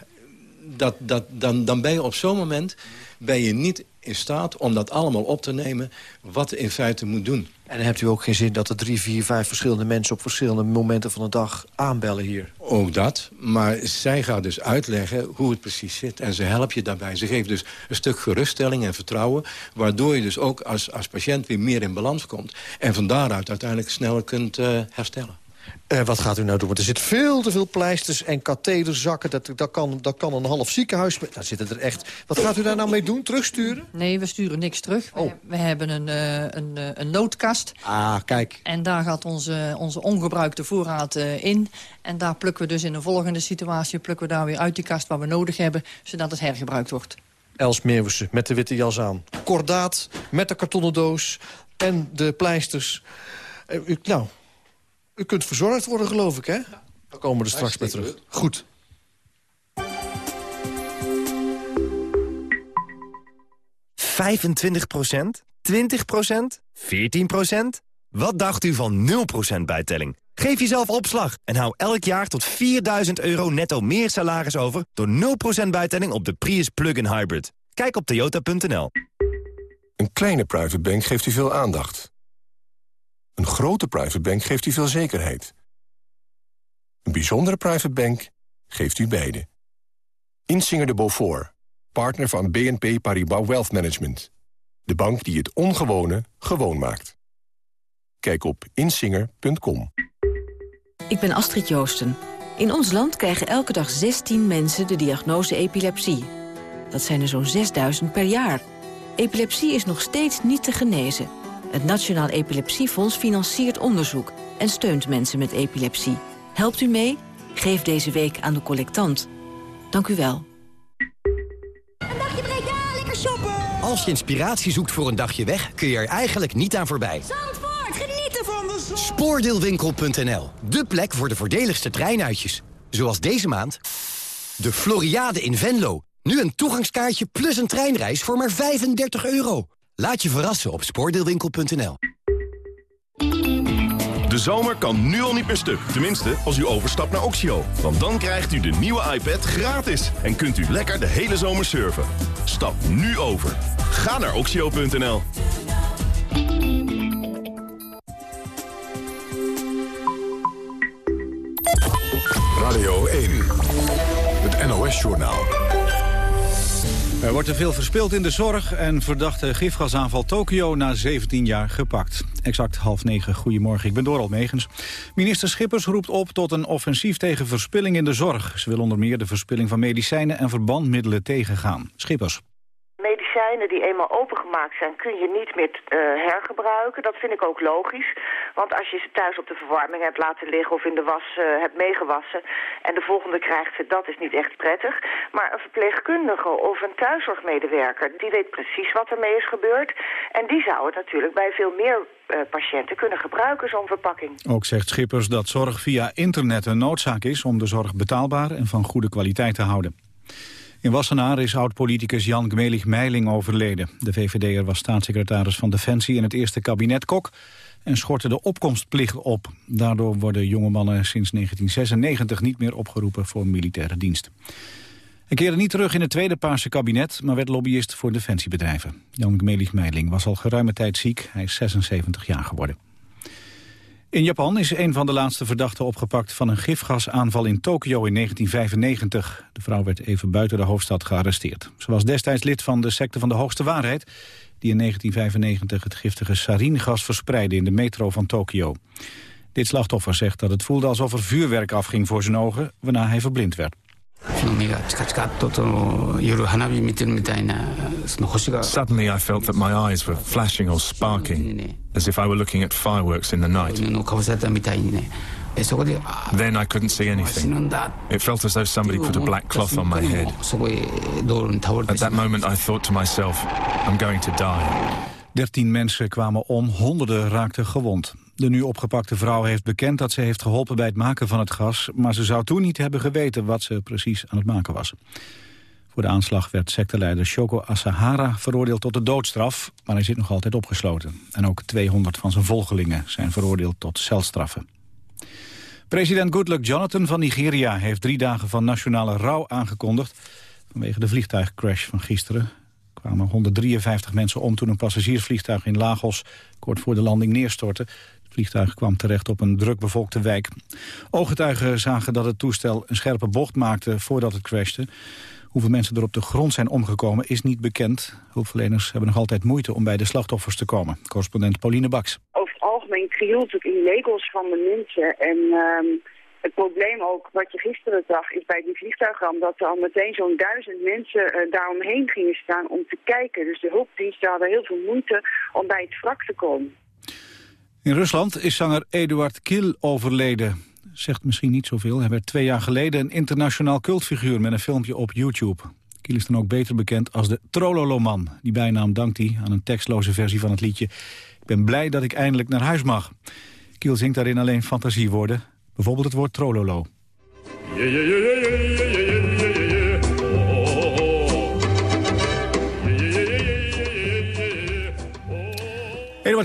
dat, dat, dan, dan ben je op zo'n moment ben je niet in staat om dat allemaal op te nemen... wat in feite moet doen. En hebt u ook geen zin dat er drie, vier, vijf verschillende mensen... op verschillende momenten van de dag aanbellen hier? Ook dat, maar zij gaat dus uitleggen hoe het precies zit. En ze helpt je daarbij. Ze geeft dus een stuk geruststelling en vertrouwen... waardoor je dus ook als, als patiënt weer meer in balans komt. En van daaruit uiteindelijk sneller kunt uh, herstellen. Uh, wat gaat u nou doen? Want er zit veel te veel pleisters en kathederzakken. Dat, dat, kan, dat kan een half ziekenhuis. Daar zitten er echt. Wat gaat u daar nou mee doen? Terugsturen? Nee, we sturen niks terug. Oh. We, we, hebben een, uh, een, uh, een noodkast. Ah, kijk. En daar gaat onze, onze ongebruikte voorraad in. En daar plukken we dus in de volgende situatie... plukken we daar weer uit die kast wat we nodig hebben... zodat het hergebruikt wordt. Els Meeuwissen met de witte jas aan. Kordaat met de kartonnen doos en de pleisters. nou, u kunt verzorgd worden, geloof ik, hè? Dan komen we er straks bij terug. Goed. Vijfentwintig procent? 20 procent? 14 procent? Wat dacht u van 0% bijtelling? Geef jezelf opslag en hou elk jaar tot 4000 euro netto meer salaris over... door 0% bijtelling op de Prius Plug-in Hybrid. Kijk op toyota.nl. Een kleine private bank geeft u veel aandacht. Een grote private bank geeft u veel zekerheid. Een bijzondere private bank geeft u beide. Insinger de Beaufort, partner van BNP Paribas Wealth Management. De bank die het ongewone gewoon maakt. Kijk op insinger.com. Ik ben Astrid Joosten. In ons land krijgen elke dag 16 mensen de diagnose epilepsie. Dat zijn er zo'n 6000 per jaar. Epilepsie is nog steeds niet te genezen... Het Nationaal Epilepsiefonds financiert onderzoek en steunt mensen met epilepsie. Helpt u mee? Geef deze week aan de collectant. Dank u wel. Een dagje Breda, lekker shoppen! Als je inspiratie zoekt voor een dagje weg, kun je er eigenlijk niet aan voorbij. Zandvoort, genieten van de zon! Spoordeelwinkel.nl, de plek voor de voordeligste treinuitjes. Zoals deze maand de Floriade in Venlo. Nu een toegangskaartje plus een treinreis voor maar 35 euro. Laat je verrassen op spoordeelwinkel.nl. De zomer kan nu al niet meer stuk. Tenminste, als u overstapt naar Oxio. Want dan krijgt u de nieuwe iPad gratis. En kunt u lekker de hele zomer surfen. Stap nu over. Ga naar oxio.nl. Radio 1. Het NOS-journaal. Er wordt te veel verspeeld in de zorg en verdachte gifgasaanval Tokio na 17 jaar gepakt. Exact half negen. Goedemorgen, ik ben Doral Megens. Minister Schippers roept op tot een offensief tegen verspilling in de zorg. Ze wil onder meer de verspilling van medicijnen en verbandmiddelen tegengaan. Schippers die eenmaal opengemaakt zijn, kun je niet meer uh, hergebruiken. Dat vind ik ook logisch. Want als je ze thuis op de verwarming hebt laten liggen of in de was uh, hebt meegewassen... en de volgende krijgt ze, dat is niet echt prettig. Maar een verpleegkundige of een thuiszorgmedewerker... die weet precies wat ermee is gebeurd. En die zou het natuurlijk bij veel meer uh, patiënten kunnen gebruiken, zo'n verpakking. Ook zegt Schippers dat zorg via internet een noodzaak is... om de zorg betaalbaar en van goede kwaliteit te houden. In Wassenaar is oud-politicus Jan Gmelig Meiling overleden. De VVD'er was staatssecretaris van Defensie in het eerste kabinet Kok... en schortte de opkomstplicht op. Daardoor worden jonge mannen sinds 1996 niet meer opgeroepen voor militaire dienst. Hij keerde niet terug in het tweede Paarse kabinet... maar werd lobbyist voor defensiebedrijven. Jan Gmelig Meiling was al geruime tijd ziek. Hij is 76 jaar geworden. In Japan is een van de laatste verdachten opgepakt van een gifgasaanval in Tokio in 1995. De vrouw werd even buiten de hoofdstad gearresteerd. Ze was destijds lid van de secte van de hoogste waarheid... die in 1995 het giftige saringas verspreidde in de metro van Tokio. Dit slachtoffer zegt dat het voelde alsof er vuurwerk afging voor zijn ogen... waarna hij verblind werd. Suddenly I felt that my eyes were flashing or sparking, as if I were looking at fireworks in the night. Then I couldn't see anything. It felt as though somebody put a black cloth on my head. At that moment I thought to myself, I'm going to die. Dertien mensen kwamen om, honderden raakten gewond. De nu opgepakte vrouw heeft bekend dat ze heeft geholpen bij het maken van het gas... maar ze zou toen niet hebben geweten wat ze precies aan het maken was. Voor de aanslag werd secteleider Shoko Asahara veroordeeld tot de doodstraf... maar hij zit nog altijd opgesloten. En ook 200 van zijn volgelingen zijn veroordeeld tot celstraffen. President Goodluck Jonathan van Nigeria heeft drie dagen van nationale rouw aangekondigd... vanwege de vliegtuigcrash van gisteren. Er kwamen 153 mensen om toen een passagiersvliegtuig in Lagos... kort voor de landing neerstortte vliegtuig kwam terecht op een drukbevolkte wijk. Ooggetuigen zagen dat het toestel een scherpe bocht maakte voordat het crashte. Hoeveel mensen er op de grond zijn omgekomen is niet bekend. Hulpverleners hebben nog altijd moeite om bij de slachtoffers te komen. Correspondent Pauline Baks. Over het algemeen krioelt natuurlijk in legels van de mensen. En um, het probleem ook, wat je gisteren zag, is bij die vliegtuigramp... dat er al meteen zo'n duizend mensen uh, daaromheen gingen staan om te kijken. Dus de hulpdiensten hadden heel veel moeite om bij het wrak te komen. In Rusland is zanger Eduard Kil overleden. Zegt misschien niet zoveel. Hij werd twee jaar geleden een internationaal cultfiguur met een filmpje op YouTube. Kiel is dan ook beter bekend als de Trololoman. Die bijnaam dankt hij aan een tekstloze versie van het liedje. Ik ben blij dat ik eindelijk naar huis mag. Kiel zingt daarin alleen fantasiewoorden. Bijvoorbeeld het woord Trololo.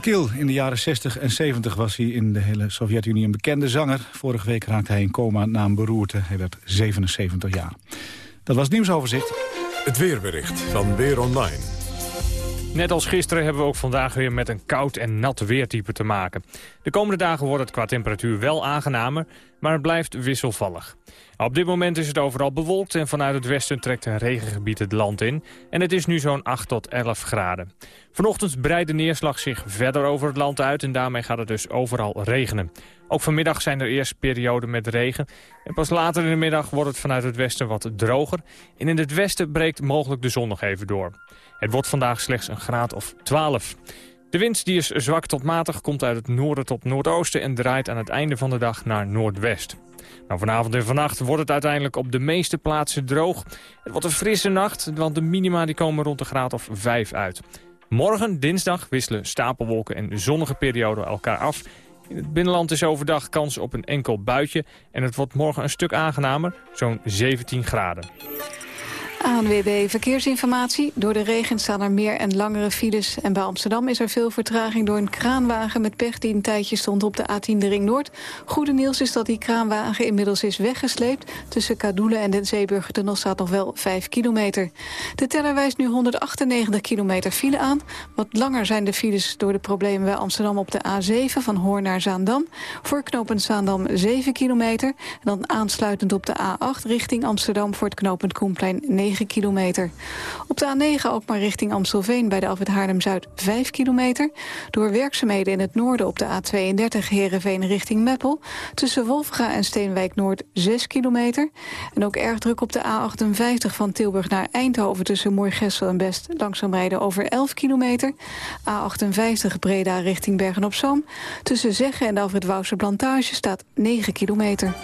Kiel, in de jaren 60 en 70 was hij in de hele Sovjet-Unie een bekende zanger. Vorige week raakte hij in coma na een beroerte. Hij werd 77 jaar. Dat was het nieuwsoverzicht. Het weerbericht van Weer Online. Net als gisteren hebben we ook vandaag weer met een koud en nat weertype te maken. De komende dagen wordt het qua temperatuur wel aangenamer, maar het blijft wisselvallig. Op dit moment is het overal bewolkt en vanuit het westen trekt een regengebied het land in. En het is nu zo'n 8 tot 11 graden. Vanochtend breidt de neerslag zich verder over het land uit en daarmee gaat het dus overal regenen. Ook vanmiddag zijn er eerst perioden met regen. En pas later in de middag wordt het vanuit het westen wat droger. En in het westen breekt mogelijk de zon nog even door. Het wordt vandaag slechts een graad of 12. De wind die is zwak tot matig, komt uit het noorden tot noordoosten... en draait aan het einde van de dag naar noordwest. Nou, vanavond en vannacht wordt het uiteindelijk op de meeste plaatsen droog. Het wordt een frisse nacht, want de minima die komen rond de graad of 5 uit. Morgen, dinsdag, wisselen stapelwolken en zonnige perioden elkaar af. In het binnenland is overdag kans op een enkel buitje... en het wordt morgen een stuk aangenamer, zo'n 17 graden. ANWB Verkeersinformatie. Door de regen staan er meer en langere files. En bij Amsterdam is er veel vertraging door een kraanwagen met pech... die een tijdje stond op de A10 de Ring Noord. Goede nieuws is dat die kraanwagen inmiddels is weggesleept. Tussen Kadoelen en de Zeeburgertunnel staat nog wel 5 kilometer. De teller wijst nu 198 kilometer file aan. Wat langer zijn de files door de problemen bij Amsterdam op de A7... van Hoorn naar Zaandam. Voor knooppunt Zaandam 7 kilometer. En dan aansluitend op de A8 richting Amsterdam... voor het knooppunt Koenplein 9 9 kilometer. Op de A9 ook maar richting Amstelveen bij de Alfred Haarlem-Zuid 5 kilometer. Door werkzaamheden in het noorden op de A32 Herenveen richting Meppel. Tussen Wolfga en Steenwijk-Noord 6 kilometer. En ook erg druk op de A58 van Tilburg naar Eindhoven... tussen Moergessel en Best langzaam rijden over 11 kilometer. A58 Breda richting Bergen-op-Zoom. Tussen Zeggen en de Alfred Wouwse Plantage staat 9 kilometer.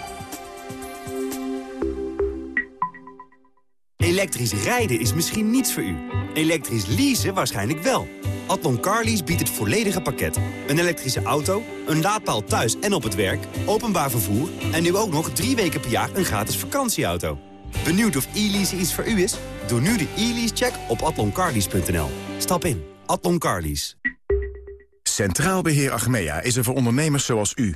Elektrisch rijden is misschien niets voor u. Elektrisch leasen waarschijnlijk wel. Adlon Carlease biedt het volledige pakket. Een elektrische auto, een laadpaal thuis en op het werk, openbaar vervoer... en nu ook nog drie weken per jaar een gratis vakantieauto. Benieuwd of e-lease iets voor u is? Doe nu de e-lease-check op atloncarlease.nl. Stap in. Adlon Carlease. Centraal Beheer Achmea is er voor ondernemers zoals u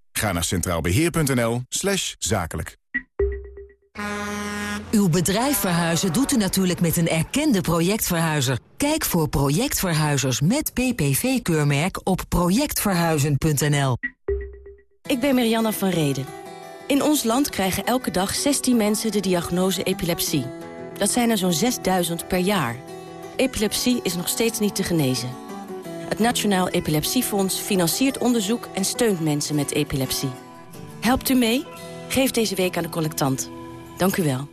Ga naar centraalbeheer.nl slash zakelijk. Uw bedrijf verhuizen doet u natuurlijk met een erkende projectverhuizer. Kijk voor projectverhuizers met PPV-keurmerk op projectverhuizen.nl. Ik ben Marianne van Reden. In ons land krijgen elke dag 16 mensen de diagnose epilepsie. Dat zijn er zo'n 6000 per jaar. Epilepsie is nog steeds niet te genezen. Het Nationaal Epilepsiefonds financiert onderzoek en steunt mensen met epilepsie. Helpt u mee? Geef deze week aan de collectant. Dank u wel.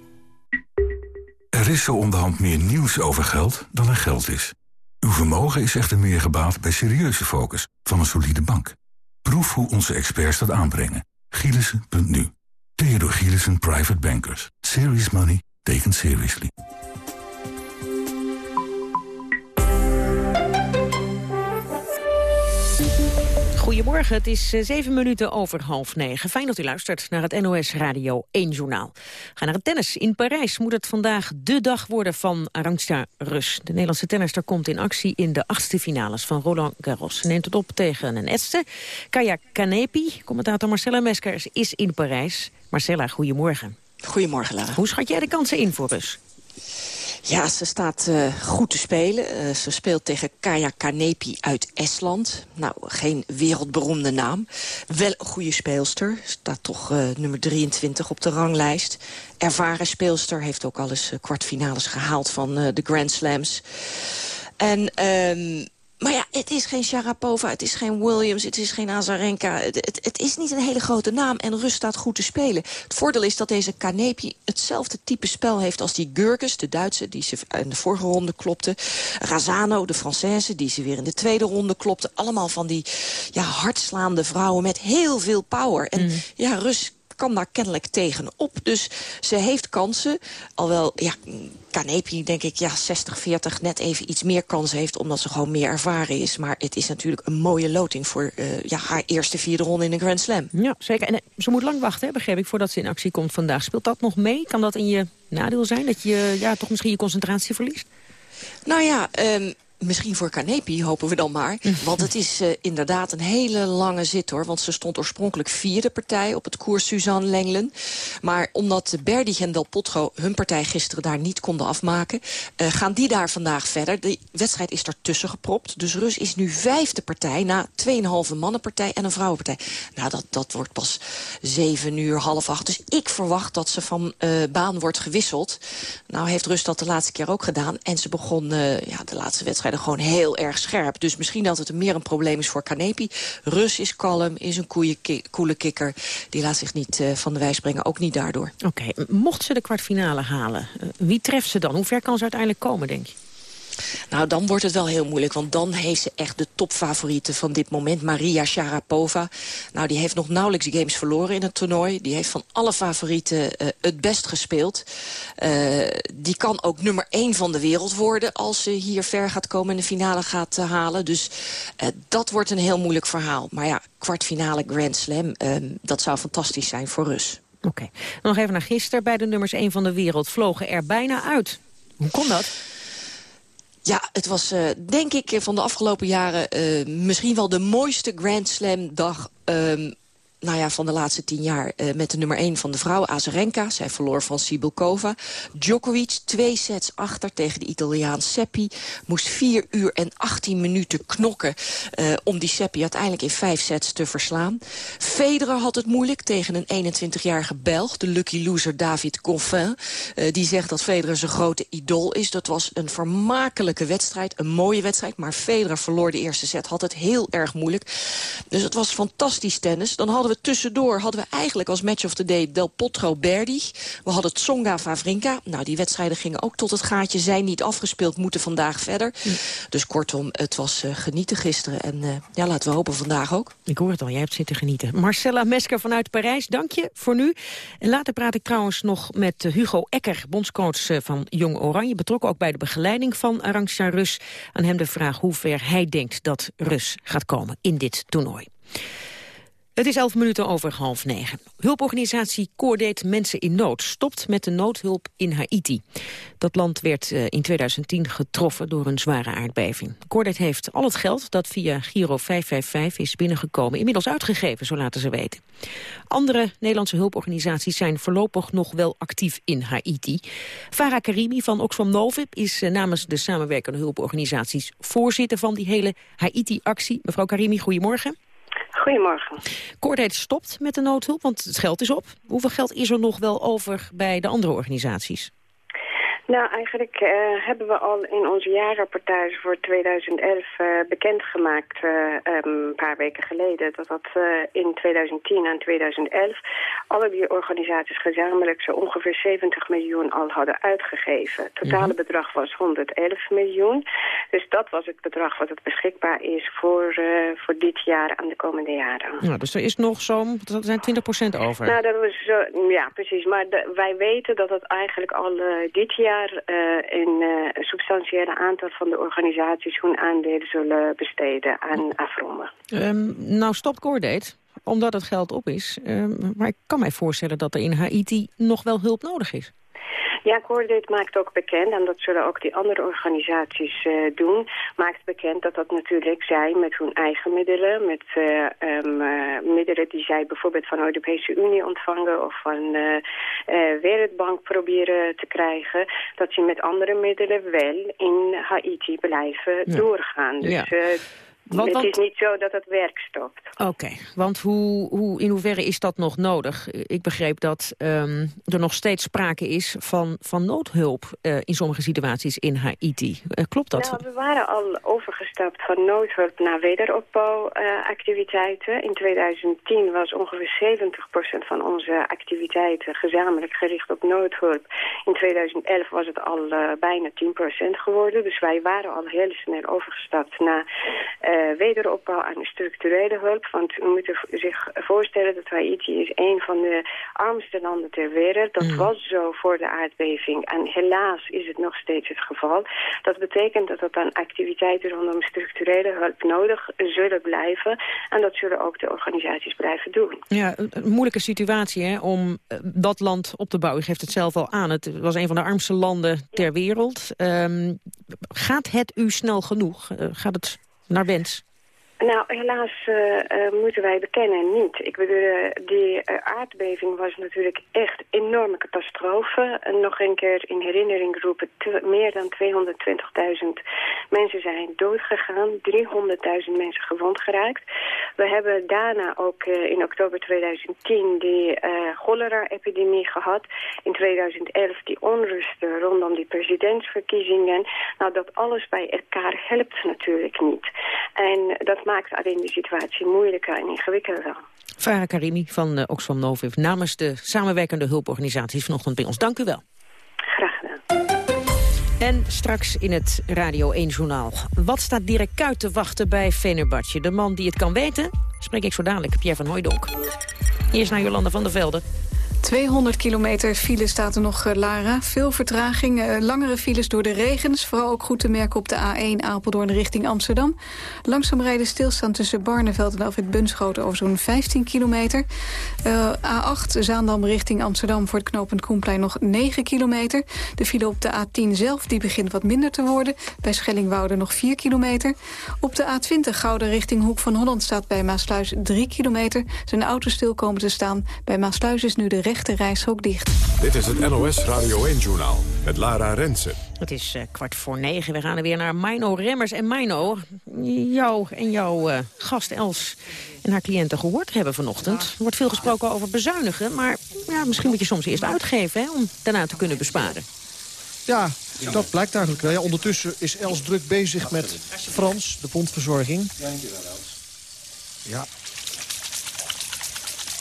Er is zo onderhand meer nieuws over geld dan er geld is. Uw vermogen is echter meer gebaat bij serieuze focus van een solide bank. Proef hoe onze experts dat aanbrengen. Gielissen.nu. Theodor Gielissen Private Bankers. Serious money taken seriously. Goedemorgen, het is eh, zeven minuten over half negen. Fijn dat u luistert naar het NOS Radio 1 Journaal. Ga naar het tennis. In Parijs moet het vandaag de dag worden van Arantxa Rus. De Nederlandse tennister komt in actie in de achtste finales van Roland Garros. Ze neemt het op tegen een Estse. Kaya Kanepi, commentator Marcella Meskers, is in Parijs. Marcella, goedemorgen. Goedemorgen, Lara. Hoe schat jij de kansen in voor Rus? Ja, ze staat uh, goed te spelen. Uh, ze speelt tegen Kaya Kanepi uit Estland. Nou, geen wereldberoemde naam. Wel een goede speelster. Staat toch uh, nummer 23 op de ranglijst. Ervaren speelster. Heeft ook al eens kwartfinales gehaald van de Grand Slams. En... Um, maar ja, het is geen Sharapova, het is geen Williams, het is geen Azarenka. Het, het, het, is niet een hele grote naam en Rus staat goed te spelen. Het voordeel is dat deze Kanepi hetzelfde type spel heeft als die Gurkes, de Duitse, die ze in de vorige ronde klopte. Razano, de Française, die ze weer in de tweede ronde klopte. Allemaal van die ja, hardslaande vrouwen met heel veel power. En mm. ja, Rus kan daar kennelijk tegenop. Dus ze heeft kansen. Alhoewel, ja, Kanepi denk ik, ja, 60-40 net even iets meer kansen heeft... omdat ze gewoon meer ervaren is. Maar het is natuurlijk een mooie loting voor uh, ja, haar eerste vierde ronde in de Grand Slam. Ja, zeker. En eh, ze moet lang wachten, hè, begrijp ik, voordat ze in actie komt vandaag. Speelt dat nog mee? Kan dat in je nadeel zijn? Dat je ja, toch misschien je concentratie verliest? Nou ja, um, Misschien voor Kanepi, hopen we dan maar. Want het is uh, inderdaad een hele lange zit, hoor. Want ze stond oorspronkelijk vierde partij op het koers Suzanne Lenglen. Maar omdat Berdig en Del Potro hun partij gisteren daar niet konden afmaken... Uh, gaan die daar vandaag verder. De wedstrijd is ertussen gepropt. Dus Rus is nu vijfde partij na 2,5 mannenpartij en een vrouwenpartij. Nou, dat, dat wordt pas zeven uur, half acht. Dus ik verwacht dat ze van uh, baan wordt gewisseld. Nou heeft Rus dat de laatste keer ook gedaan. En ze begon ja, de laatste wedstrijd wedstrijden gewoon heel erg scherp. Dus misschien dat het meer een probleem is voor Kanepi. Rus is kalm, is een koele kikker. Die laat zich niet van de wijs brengen, ook niet daardoor. Oké, mocht ze de kwartfinale halen, wie treft ze dan? Hoe ver kan ze uiteindelijk komen, denk je? Nou, dan wordt het wel heel moeilijk. Want dan heeft ze echt de topfavoriete van dit moment. Maria Sharapova. Nou, die heeft nog nauwelijks games verloren in het toernooi. Die heeft van alle favorieten uh, het best gespeeld. Uh, die kan ook nummer 1 van de wereld worden... als ze hier ver gaat komen en de finale gaat uh, halen. Dus dat wordt een heel moeilijk verhaal. Maar ja, kwartfinale Grand Slam, dat zou fantastisch zijn voor Rus. Oké. Okay. Nog even naar gisteren. Bij de nummers 1 van de wereld vlogen er bijna uit. Hoe kon dat? Ja, het was uh, denk ik van de afgelopen jaren uh, misschien wel de mooiste Grand Slam dag um, nou ja, van de laatste tien jaar uh, met de nummer 1 van de vrouw, Azarenka. Zij verloor van Sibulkova. Djokovic, twee sets achter tegen de Italiaan Seppi. Moest 4 uur en 18 minuten knokken uh, om die Seppi uiteindelijk in vijf sets te verslaan. Federer had het moeilijk tegen een 21-jarige Belg, de lucky loser David Confin. Uh, die zegt dat Federer zijn grote idool is. Dat was een vermakelijke wedstrijd, een mooie wedstrijd. Maar Federer verloor de eerste set, had het heel erg moeilijk. Dus het was fantastisch tennis. Dan hadden hadden we tussendoor hadden we eigenlijk als match of the day Del Potro Berdi. We hadden Tsonga Favrinka. Nou, die wedstrijden gingen ook tot het gaatje. Zijn niet afgespeeld, moeten vandaag verder. Dus kortom, het was uh, genieten gisteren. En uh, ja, laten we hopen vandaag ook. Ik hoor het al, jij hebt zitten genieten. Marcella Mesker vanuit Parijs, dank je voor nu. En later praat ik trouwens nog met uh, Hugo Ecker, bondscoach van Jong Oranje. Betrokken ook bij de begeleiding van Arantxa Rus. Aan hem de vraag hoe ver hij denkt dat Rus gaat komen in dit toernooi. Het is elf minuten over half negen. Hulporganisatie Coordate Mensen in Nood stopt met de noodhulp in Haiti. Dat land werd uh, in 2010 getroffen door een zware aardbeving. Coordate heeft al het geld dat via Giro 555 is binnengekomen... inmiddels uitgegeven, zo laten ze weten. Andere Nederlandse hulporganisaties zijn voorlopig nog wel actief in Haiti. Farah Karimi van Oxfam Novib is uh, namens de samenwerkende hulporganisaties... voorzitter van die hele Haiti-actie. Mevrouw Karimi, goedemorgen. Goedemorgen. Coordate stopt met de noodhulp, want het geld is op. Hoeveel geld is er nog wel over bij de andere organisaties? Nou, eigenlijk uh, hebben we al in onze jaarrapportage voor 2011 uh, bekendgemaakt, uh, um, een paar weken geleden, dat dat in 2010 en 2011 alle die organisaties gezamenlijk zo ongeveer 70 miljoen al hadden uitgegeven. Het totale -hmm. bedrag was 111 miljoen. Dus dat was het bedrag wat het beschikbaar is voor, voor dit jaar en de komende jaren. Nou, dus er is nog zo'n, dat zijn 20% over. Nou, dat was, ja, precies. Maar de, wij weten dat het eigenlijk al dit jaar jaar uh, een uh, substantiële aantal van de organisaties hun aandelen zullen besteden aan afronden. Um, nou stopt Coordate, omdat het geld op is. Um, maar ik kan mij voorstellen dat er in Haiti nog wel hulp nodig is. Ja, Coordate maakt ook bekend, en dat zullen ook die andere organisaties uh, doen, maakt bekend dat dat natuurlijk zij met hun eigen middelen, met uh, um, uh, middelen die zij bijvoorbeeld van de Europese Unie ontvangen of van Wereldbank proberen te krijgen, dat ze met andere middelen wel in Haiti blijven ja. doorgaan. Dus, ja. Want, het is niet zo dat het werk stopt. Oké, okay, want hoe, hoe, in hoeverre is dat nog nodig? Ik begreep dat um, er nog steeds sprake is van, van noodhulp uh, in sommige situaties in Haiti. Uh, klopt dat? Nou, we waren al overgestapt van noodhulp naar wederopbouwactiviteiten. Uh, in 2010 was ongeveer 70% van onze activiteiten gezamenlijk gericht op noodhulp. In 2011 was het al bijna 10% geworden. Dus wij waren al heel snel overgestapt naar uh, wederopbouw en structurele hulp. Want u moet zich voorstellen dat Haiti is een van de armste landen ter wereld. Dat mm. was zo voor de aardbeving. En helaas is het nog steeds het geval. Dat betekent dat er dan activiteiten rondom structurele hulp nodig zullen blijven. En dat zullen ook de organisaties blijven doen. Ja, een moeilijke situatie hè, om eh, dat land op te bouwen. U geeft het zelf al aan. Het was een van de armste landen ter wereld. Um, gaat het u snel genoeg? Uh, gaat het naar wens? Nou, helaas uh, moeten wij bekennen niet. Ik bedoel, die aardbeving was natuurlijk echt een enorme catastrofe. Nog een keer in herinnering roepen, meer dan 220.000 mensen zijn doodgegaan. 300.000 mensen gewond geraakt. We hebben daarna ook in oktober 2010 die cholera-epidemie gehad. In 2011 die onrusten rondom die presidentsverkiezingen. Nou, dat alles bij elkaar helpt natuurlijk niet. En dat maakt alleen de situatie moeilijker en ingewikkelder. Farah Karimi van uh, Oxfam Novib namens de samenwerkende hulporganisaties vanochtend bij ons. Dank u wel. Graag gedaan. En straks in het Radio 1-journaal. Wat staat Dirk Kuyt te wachten bij Venerbahce? De man die het kan weten, spreek ik zo dadelijk, Pierre van Hooijdonk. Eerst naar Jolanda van der Velde. 200 kilometer file staat er nog, eh, Lara. Veel vertraging, eh, langere files door de regens. Vooral ook goed te merken op de A1 Apeldoorn richting Amsterdam. Langzaam rijden stilstaan tussen Barneveld en Alfred Bunschoten over zo'n 15 kilometer. Uh, A8 Zaandam richting Amsterdam voor het knooppunt Koenplein nog 9 kilometer. De file op de A10 zelf die begint wat minder te worden. Bij Schellingwoude nog 4 kilometer. Op de A20 Gouden richting Hoek van Holland staat bij Maasluis 3 kilometer. Zijn auto stil komen te staan. Bij Maasluis is nu de rechte reishok dicht. Dit is het NOS Radio 1-journaal met Lara Rensen. Het is uh, kwart voor negen. We gaan er weer naar Mino Remmers. En Mino, jou en jouw uh, gast Els en haar cliënten gehoord hebben vanochtend. Er wordt veel gesproken over bezuinigen. Maar ja, misschien moet je soms eerst uitgeven hè, om daarna te kunnen besparen. Ja, dat blijkt eigenlijk wel. Ja, ondertussen is Els druk bezig met Frans, de pondverzorging. Ja,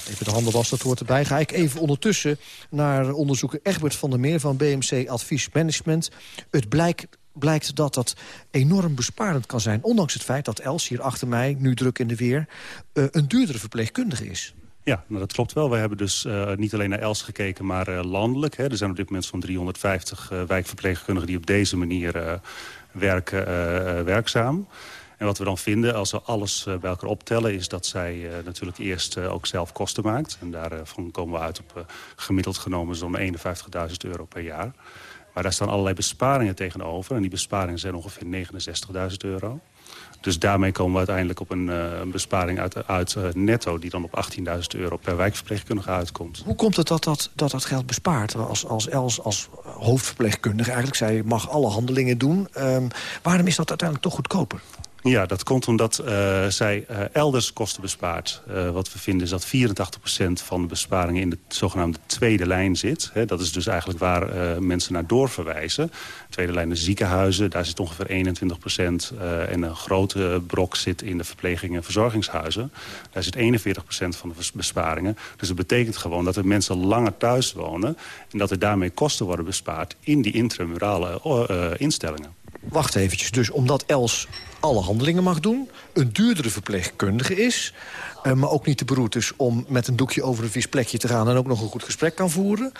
Even de handen was, dat hoort erbij. Ga ik even ondertussen naar onderzoeker Egbert van der Meer... van BMC Advies Management. Het blijkt blijkt dat dat enorm besparend kan zijn. Ondanks het feit dat Els hier achter mij, nu druk in de weer... Uh, een duurdere verpleegkundige is. Ja, nou dat klopt wel. We hebben dus uh, niet alleen naar Els gekeken, maar uh, landelijk. Hè. Er zijn op dit moment zo'n 350 wijkverpleegkundigen... die op deze manier werken, werkzaam. En wat we dan vinden, als we alles eh, bij elkaar optellen... is dat zij eh, natuurlijk eerst eh, ook zelf kosten maakt. En daarvan komen we uit op gemiddeld genomen zo'n 51.000 euro per jaar. Maar daar staan allerlei besparingen tegenover. En die besparingen zijn ongeveer 69.000 euro. Dus daarmee komen we uiteindelijk op een, besparing uit, uit netto... die dan op 18.000 euro per wijkverpleegkundige uitkomt. Hoe komt het dat dat, dat, dat geld bespaart? Als, als Els als hoofdverpleegkundige eigenlijk, zij mag alle handelingen doen. Um, waarom is dat uiteindelijk toch goedkoper? Ja, dat komt omdat uh, zij uh, elders kosten bespaart. Uh, wat we vinden is dat 84% van de besparingen in de zogenaamde tweede lijn zit. Dat is dus eigenlijk waar mensen naar doorverwijzen. Tweede lijn de ziekenhuizen, daar zit ongeveer 21%. en een grote brok zit in de verpleging- en verzorgingshuizen. Daar zit 41% van de besparingen. Dus dat betekent gewoon dat er mensen langer thuis wonen... en dat er daarmee kosten worden bespaard in die intramurale instellingen. Wacht eventjes, dus omdat Els alle handelingen mag doen... een duurdere verpleegkundige is... Uh, maar ook niet te beroerd is om met een doekje over een vies plekje te gaan... en ook nog een goed gesprek kan voeren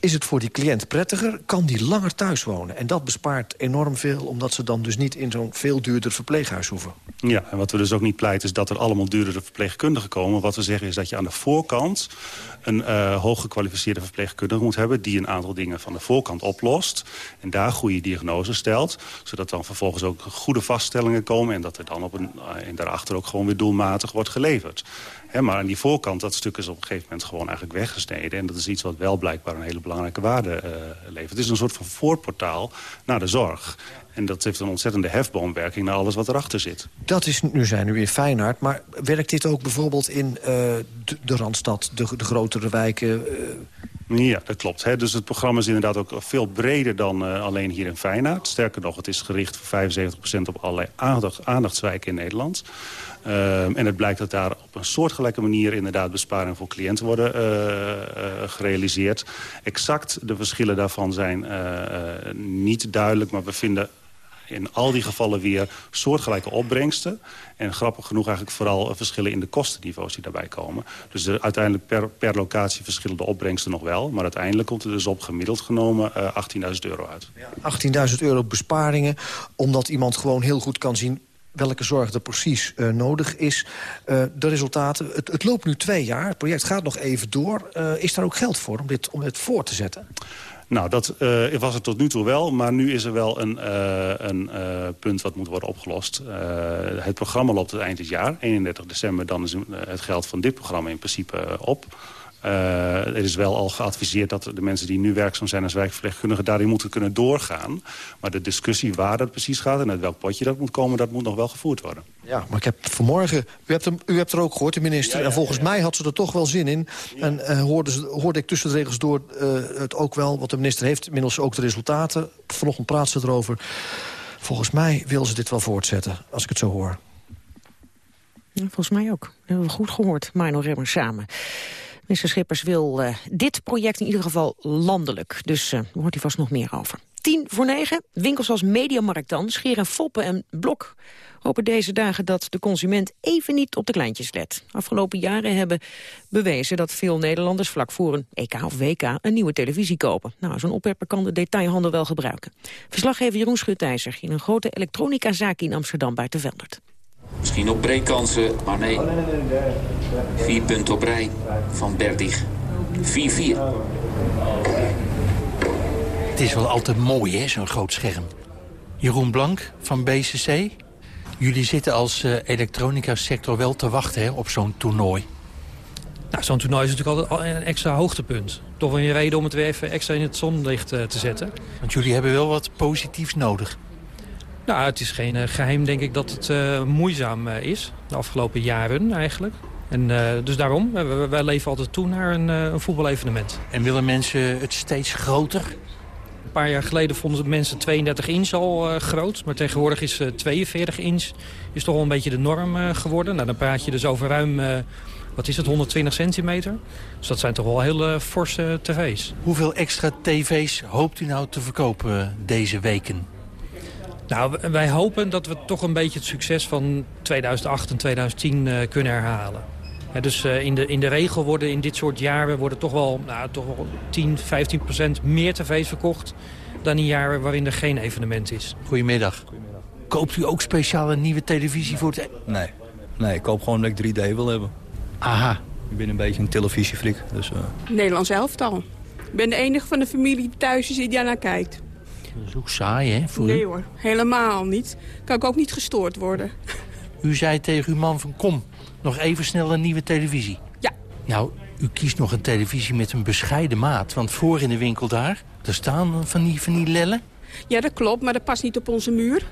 is het voor die cliënt prettiger, kan die langer thuis wonen. En dat bespaart enorm veel, omdat ze dan dus niet in zo'n veel duurder verpleeghuis hoeven. Ja, en wat we dus ook niet pleiten is dat er allemaal duurdere verpleegkundigen komen. Wat we zeggen is dat je aan de voorkant een uh, hooggekwalificeerde verpleegkundige moet hebben... die een aantal dingen van de voorkant oplost en daar goede diagnose stelt. Zodat dan vervolgens ook goede vaststellingen komen... en dat er dan op een, uh, en daarachter ook gewoon weer doelmatig wordt geleverd maar aan die voorkant, dat stuk is op een gegeven moment gewoon eigenlijk weggesneden. En dat is iets wat wel blijkbaar een hele belangrijke waarde uh, levert. Het is een soort van voorportaal naar de zorg. En dat heeft een ontzettende hefboomwerking naar alles wat erachter zit. Dat is, nu zijn nu in Feyenoord, maar werkt dit ook bijvoorbeeld in uh, de, de, Randstad, de, de grotere wijken... Uh... Ja, dat klopt. Hè. Dus het programma is inderdaad ook veel breder dan alleen hier in Feyenoord. Sterker nog, het is gericht voor 75% op allerlei aandacht, aandachtswijken in Nederland. Uh, en het blijkt dat daar op een soortgelijke manier inderdaad besparingen voor cliënten worden uh, uh, gerealiseerd. Exact de verschillen daarvan zijn niet duidelijk, maar we vinden in al die gevallen weer soortgelijke opbrengsten. En grappig genoeg eigenlijk vooral verschillen in de kostenniveaus die daarbij komen. Dus er, uiteindelijk per, per locatie verschillen de opbrengsten nog wel. Maar uiteindelijk komt er dus op gemiddeld genomen uh, 18.000 euro uit. Ja, 18.000 euro besparingen, omdat iemand gewoon heel goed kan zien welke zorg er precies uh, nodig is. Uh, de resultaten, het, het, loopt nu twee jaar, het project gaat nog even door. Uh, is daar ook geld voor om dit, om dit voor te zetten? Nou, dat was het tot nu toe wel, maar nu is er wel een, een punt wat moet worden opgelost. het programma loopt het eind dit jaar, 31 december, dan is het geld van dit programma in principe op. Uh, er is wel al geadviseerd dat de mensen die nu werkzaam zijn als wijkverpleegkundigen daarin moeten kunnen doorgaan. Maar de discussie waar dat precies gaat en uit welk potje dat moet komen, dat moet nog wel gevoerd worden. Ja, maar ik heb vanmorgen, u hebt, hem, u hebt er ook gehoord, de minister. en volgens mij had ze er toch wel zin in. En uh, hoorde, ze, hoorde ik tussen de regels door uh, het ook wel, wat de minister heeft inmiddels ook de resultaten. Vanochtend praat ze erover. Volgens mij wil ze dit wel voortzetten, als ik het zo hoor. Ja, volgens mij ook. Dat hebben we goed gehoord, Mino Remmer samen. Minister Schippers wil uh, dit project in ieder geval landelijk. Dus uh, hoort hij vast nog meer over. Tien voor negen, winkels als Mediamarkt dan, Scheer en Foppen en Blok... hopen deze dagen dat de consument even niet op de kleintjes let. Afgelopen jaren hebben bewezen dat veel Nederlanders... vlak voor een EK of WK een nieuwe televisie kopen. Nou, zo'n oppepper kan de detailhandel wel gebruiken. Verslaggever Jeroen Schutijzer in een grote elektronicazaak in Amsterdam buiten Veldert. Misschien op breekkansen, maar nee. Vier punten op rij van Berdig. 4-4. Het is wel altijd mooi, hè, zo'n groot scherm. Jeroen Blank van BCC. Jullie zitten als uh, elektronica-sector wel te wachten hè, op zo'n toernooi. Nou, zo'n toernooi is natuurlijk altijd een extra hoogtepunt. Toch wel een reden om het weer even extra in het zonlicht uh, te zetten. Want jullie hebben wel wat positiefs nodig. Nou, het is geen uh, geheim, denk ik, dat het uh, moeizaam uh, is. De afgelopen jaren eigenlijk. En dus daarom, wij, wij, leven altijd toe naar een, een, voetbalevenement. En willen mensen het steeds groter? Een paar jaar geleden vonden mensen 32 inch al groot. Maar tegenwoordig is 42 inch is toch wel een beetje de norm geworden. Nou, dan praat je dus over ruim, wat is het, 120 centimeter. Dus dat zijn toch wel hele forse tv's. Hoeveel extra tv's hoopt u nou te verkopen deze weken? Nou, wij hopen dat we toch een beetje het succes van 2008 en 2010 uh, kunnen herhalen. Ja, dus uh, in, de, in de regel worden in dit soort jaren worden toch wel, nou, toch wel 10, 15 procent meer tv's verkocht... dan in jaren waarin er geen evenement is. Goedemiddag. Goedemiddag. Koopt u ook speciaal een nieuwe televisie voor het... E- nee, nee ik koop gewoon dat ik 3D wil hebben. Aha. Ik ben een beetje een televisiefrik. Dus, uh... Nederlands elftal. Ik ben de enige van de familie die thuis is die daar naar kijkt. Dat is ook saai, hè, voor nee u? hoor, helemaal niet. Kan ik ook niet gestoord worden. U zei tegen uw man van kom, nog even snel een nieuwe televisie. Ja. Nou, u kiest nog een televisie met een bescheiden maat. Want voor in de winkel daar, daar staan van die, van die lellen. Ja, dat klopt, maar dat past niet op onze muur.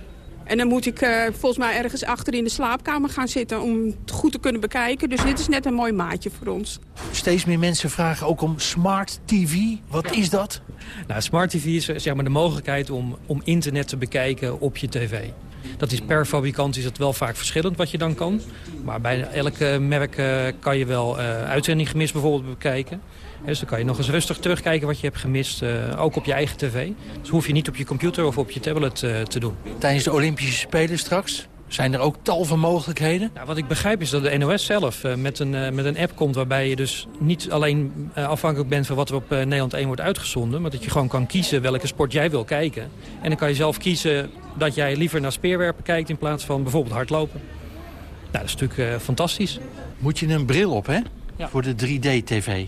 En dan moet ik uh, volgens mij ergens achter in de slaapkamer gaan zitten om het goed te kunnen bekijken. Dus dit is net een mooi maatje voor ons. Steeds meer mensen vragen ook om smart TV. Wat is dat? Nou, smart TV is zeg maar, de mogelijkheid om, om internet te bekijken op je tv. Dat is per fabrikant is het wel vaak verschillend wat je dan kan. Maar bij elke merk uh, kan je wel uh, uitzending gemist bijvoorbeeld bekijken. Dus dan kan je nog eens rustig terugkijken wat je hebt gemist, uh, ook op je eigen tv. Dus hoef je niet op je computer of op je tablet uh, te doen. Tijdens de Olympische Spelen straks? Zijn er ook tal van mogelijkheden? Nou, wat ik begrijp is dat de NOS zelf uh, met, een, met een app komt... waarbij je dus niet alleen afhankelijk bent van wat er op Nederland 1 wordt uitgezonden... maar dat je gewoon kan kiezen welke sport jij wil kijken. En dan kan je zelf kiezen dat jij liever naar speerwerpen kijkt... in plaats van bijvoorbeeld hardlopen. Nou, dat is natuurlijk fantastisch. Moet je een bril op, hè? Ja. Voor de 3D-tv.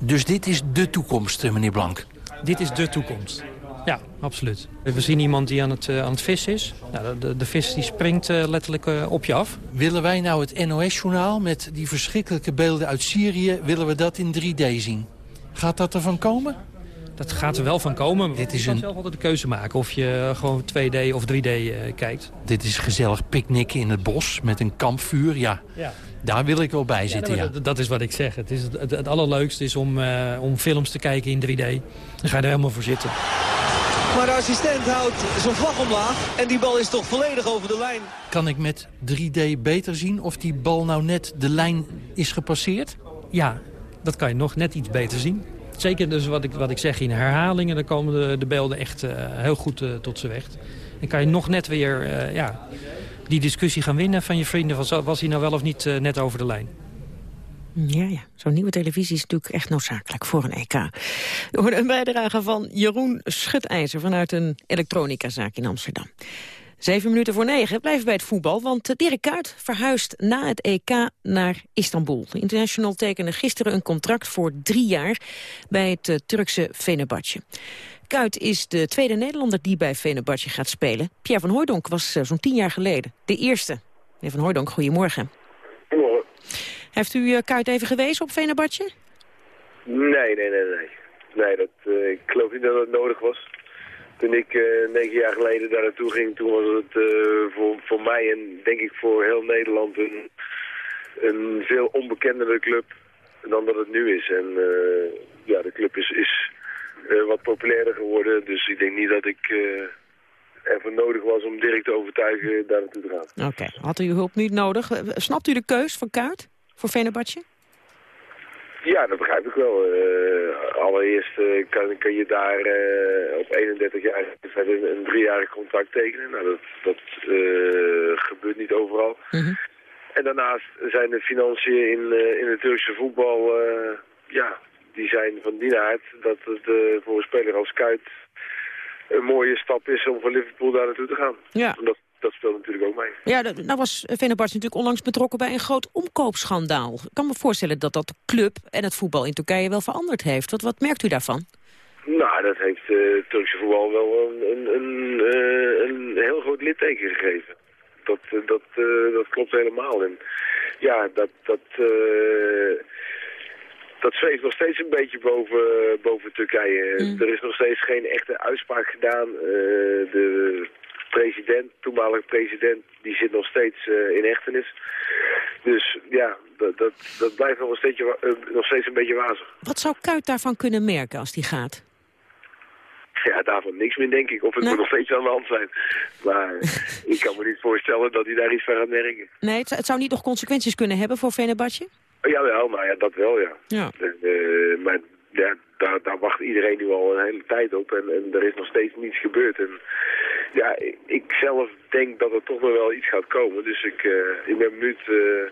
Dus dit is de toekomst, eh, meneer Blank? Dit is de toekomst. Ja, absoluut. We zien iemand die aan het, uh, aan het vissen is. Nou, de, de, vis die springt uh, letterlijk uh, op je af. Willen wij nou het NOS-journaal met die verschrikkelijke beelden uit Syrië... willen we dat in 3D zien? Gaat dat ervan komen? Dat gaat er wel van komen. Dit is je kan een... zelf altijd de keuze maken of je gewoon 2D of 3D kijkt. Dit is gezellig picknicken in het bos met een kampvuur. Ja, ja. Daar wil ik wel bij zitten, ja. Dat, dat, is wat ik zeg. Het, is het, het, allerleukste is om, uh, om films te kijken in 3D. Dan ga je er helemaal voor zitten. Maar de assistent houdt zijn vlag omlaag en die bal is toch volledig over de lijn. Kan ik met 3D beter zien of die bal nou net de lijn is gepasseerd? Ja, dat kan je nog net iets beter zien. Zeker dus wat ik, wat ik zeg in herhalingen, dan komen de, de beelden echt uh, heel goed uh, tot z'n weg. En kan je nog net weer uh, ja, die discussie gaan winnen van je vrienden. Van, was hij nou wel of niet uh, net over de lijn? Ja, ja. Zo'n nieuwe televisie is natuurlijk echt noodzakelijk voor een EK. We hoorden een bijdrage van Jeroen Schutijzer... vanuit een elektronicazaak in Amsterdam. Zeven minuten voor negen. Blijven bij het voetbal, want Dirk Kuyt verhuist na het EK naar Istanbul. De International tekende gisteren een contract voor drie jaar bij het uh, Turkse Fenerbahce. Kuyt is de tweede Nederlander die bij Fenerbahce gaat spelen. Pierre van Hooijdonk was uh, zo'n tien jaar geleden de eerste. Meneer van Hooijdonk, goedemorgen. Goedemorgen. Heeft u uh, Kuyt even gewezen op Fenerbahce? Nee, nee, nee, nee. Nee, dat, uh, ik geloof niet dat het nodig was. Toen ik uh, negen jaar geleden daar naartoe ging, toen was het uh, voor, voor mij en denk ik voor heel Nederland een, een veel onbekendere club dan dat het nu is. En ja, de club is, is wat populairder geworden, dus ik denk niet dat ik ervoor nodig was om direct te overtuigen daar naartoe te gaan. Oké, okay. had u hulp niet nodig. Snapt u de keus van Kaart voor Fenerbahce? Ja, dat begrijp ik wel. Uh, allereerst uh, kan, kan, je daar uh, op 31 jaar een, een driejarig contract tekenen. Nou, dat, dat gebeurt niet overal. -hmm. En daarnaast zijn de financiën in, in het Turkse voetbal, ja, die zijn van die aard dat het voor een speler als Kuit een mooie stap is om van Liverpool daar naartoe te gaan. Ja. Omdat dat speelt natuurlijk ook mee. Ja, nou was Fenerbahce natuurlijk onlangs betrokken bij een groot omkoopschandaal. Ik kan me voorstellen dat dat de club en het voetbal in Turkije wel veranderd heeft. Wat, wat merkt u daarvan? Nou, dat heeft uh, het Turkse voetbal wel een, een, een, uh, een, heel groot litteken gegeven. Dat, uh, dat, dat klopt helemaal. En ja, dat... dat dat zweeft nog steeds een beetje boven, boven Turkije. Mm. Er is nog steeds geen echte uitspraak gedaan. de president, toenmalige president, die zit nog steeds uh, in hechtenis. Dus ja, dat, dat, dat blijft nog, steeds, nog steeds een beetje wazig. Wat zou Kuit daarvan kunnen merken als die gaat? Ja, daarvan niks meer, denk ik. Of het moet nog steeds aan de hand zijn. Maar ik kan me niet voorstellen dat hij daar iets van gaat merken. Nee, het, het zou niet nog consequenties kunnen hebben voor Fenerbahce? Jawel, nou ja, dat wel, ja. ja. Uh, maar ja, daar, daar, wacht iedereen nu al een hele tijd op en, en er is nog steeds niets gebeurd. En ja, ik, zelf denk dat er toch nog wel iets gaat komen. Dus ik, uh, ik ben benieuwd uh,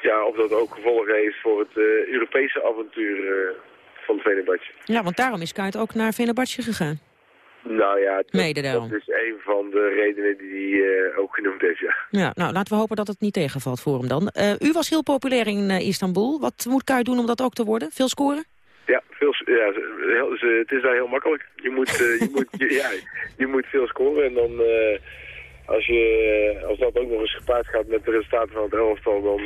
ja, of dat ook gevolgen heeft voor het Europese avontuur van Venebatje. Ja, want daarom is Kaart ook naar Venebatje gegaan. Nou ja, dat, is een van de redenen die hij ook genoemd heeft, ja. ja. Nou, laten we hopen dat het niet tegenvalt voor hem dan. u was heel populair in Istanbul. Wat moet Kaart doen om dat ook te worden? Veel scoren? Ja, veel, ja heel, het is daar heel makkelijk. Je moet, je, moet, je, ja, je moet veel scoren en dan als, je, als dat ook nog eens gepaard gaat met de resultaten van het elftal, dan,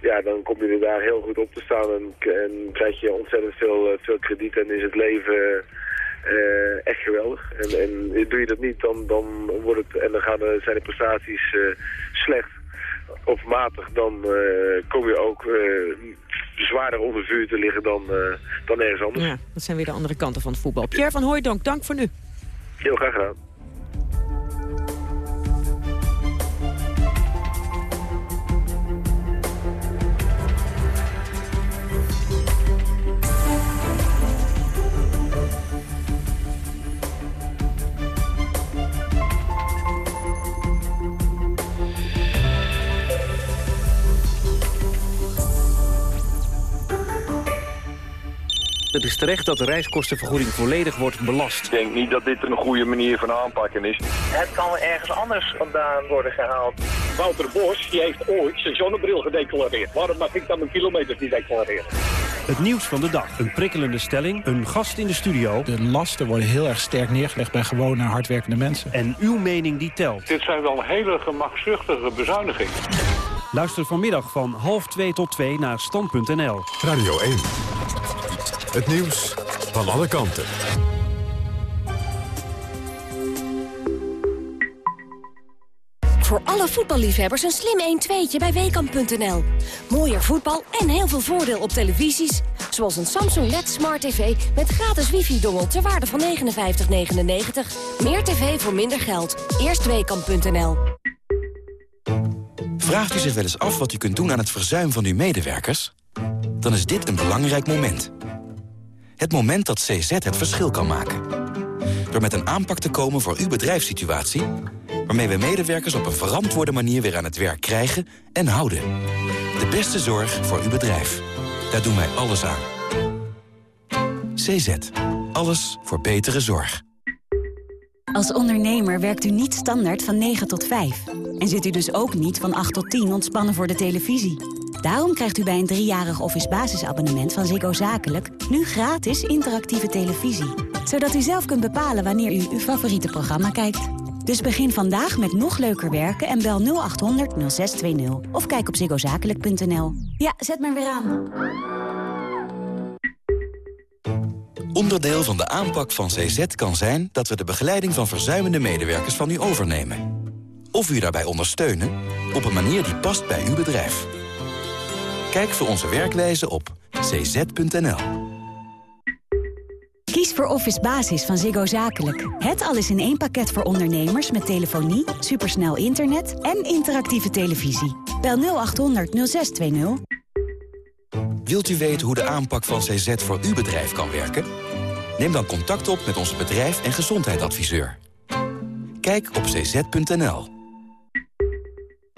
ja, dan kom je er daar heel goed op te staan en, en krijg je ontzettend veel, veel krediet en is het leven echt geweldig. En, en doe je dat niet, dan, dan wordt het, en dan gaan de, zijn de prestaties slecht of matig, dan kom je ook zwaarder onder vuur te liggen dan, dan ergens anders. Ja, dat zijn weer de andere kanten van het voetbal. Pierre van Hooijdonk, dank voor nu. Heel graag gedaan. Het is terecht dat de reiskostenvergoeding volledig wordt belast. Ik denk niet dat dit een goede manier van aanpakken is. Het kan ergens anders vandaan worden gehaald. Wouter Bos die heeft ooit zijn zonnebril gedeclareerd. Waarom mag ik dan mijn kilometers niet declareren? Het nieuws van de dag. Een prikkelende stelling. Een gast in de studio. De lasten worden heel erg sterk neergelegd bij gewone hardwerkende mensen. En uw mening die telt. Dit zijn wel hele gemakzuchtige bezuinigingen. Luister vanmiddag van half 2 tot 2 naar stand.nl. Radio 1. Het nieuws van alle kanten. Voor alle voetballiefhebbers een slim 1-2'tje bij Weekamp.nl. Mooier voetbal en heel veel voordeel op televisies. Zoals een Samsung LED Smart TV met gratis wifi-dongel ter waarde van 59,99. Meer tv voor minder geld. Eerst Weekamp.nl. Vraagt u zich wel eens af wat u kunt doen aan het verzuim van uw medewerkers? Dan is dit een belangrijk moment. Het moment dat CZ het verschil kan maken. Door met een aanpak te komen voor uw bedrijfssituatie... waarmee we medewerkers op een verantwoorde manier weer aan het werk krijgen en houden. De beste zorg voor uw bedrijf. Daar doen wij alles aan. CZ. Alles voor betere zorg. Als ondernemer werkt u niet standaard van 9 tot 5. En zit u dus ook niet van 8 tot 10 ontspannen voor de televisie. Daarom krijgt u bij een driejarig office basisabonnement van Ziggo Zakelijk... nu gratis interactieve televisie. Zodat u zelf kunt bepalen wanneer u uw favoriete programma kijkt. Dus begin vandaag met nog leuker werken en bel 0800 0620. Of kijk op ziggozakelijk.nl. Ja, zet maar weer aan. Onderdeel van de aanpak van CZ kan zijn dat we de begeleiding van verzuimende medewerkers van u overnemen. Of u daarbij ondersteunen op een manier die past bij uw bedrijf. Kijk voor onze werkwijze op cz.nl. Kies voor Office Basis van Ziggo Zakelijk. Het alles in één pakket voor ondernemers met telefonie, supersnel internet en interactieve televisie. Bel 0800 0620. Wilt u weten hoe de aanpak van CZ voor uw bedrijf kan werken? Neem dan contact op met onze bedrijf- en gezondheidsadviseur. Kijk op cz.nl.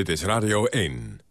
Dit is Radio 1.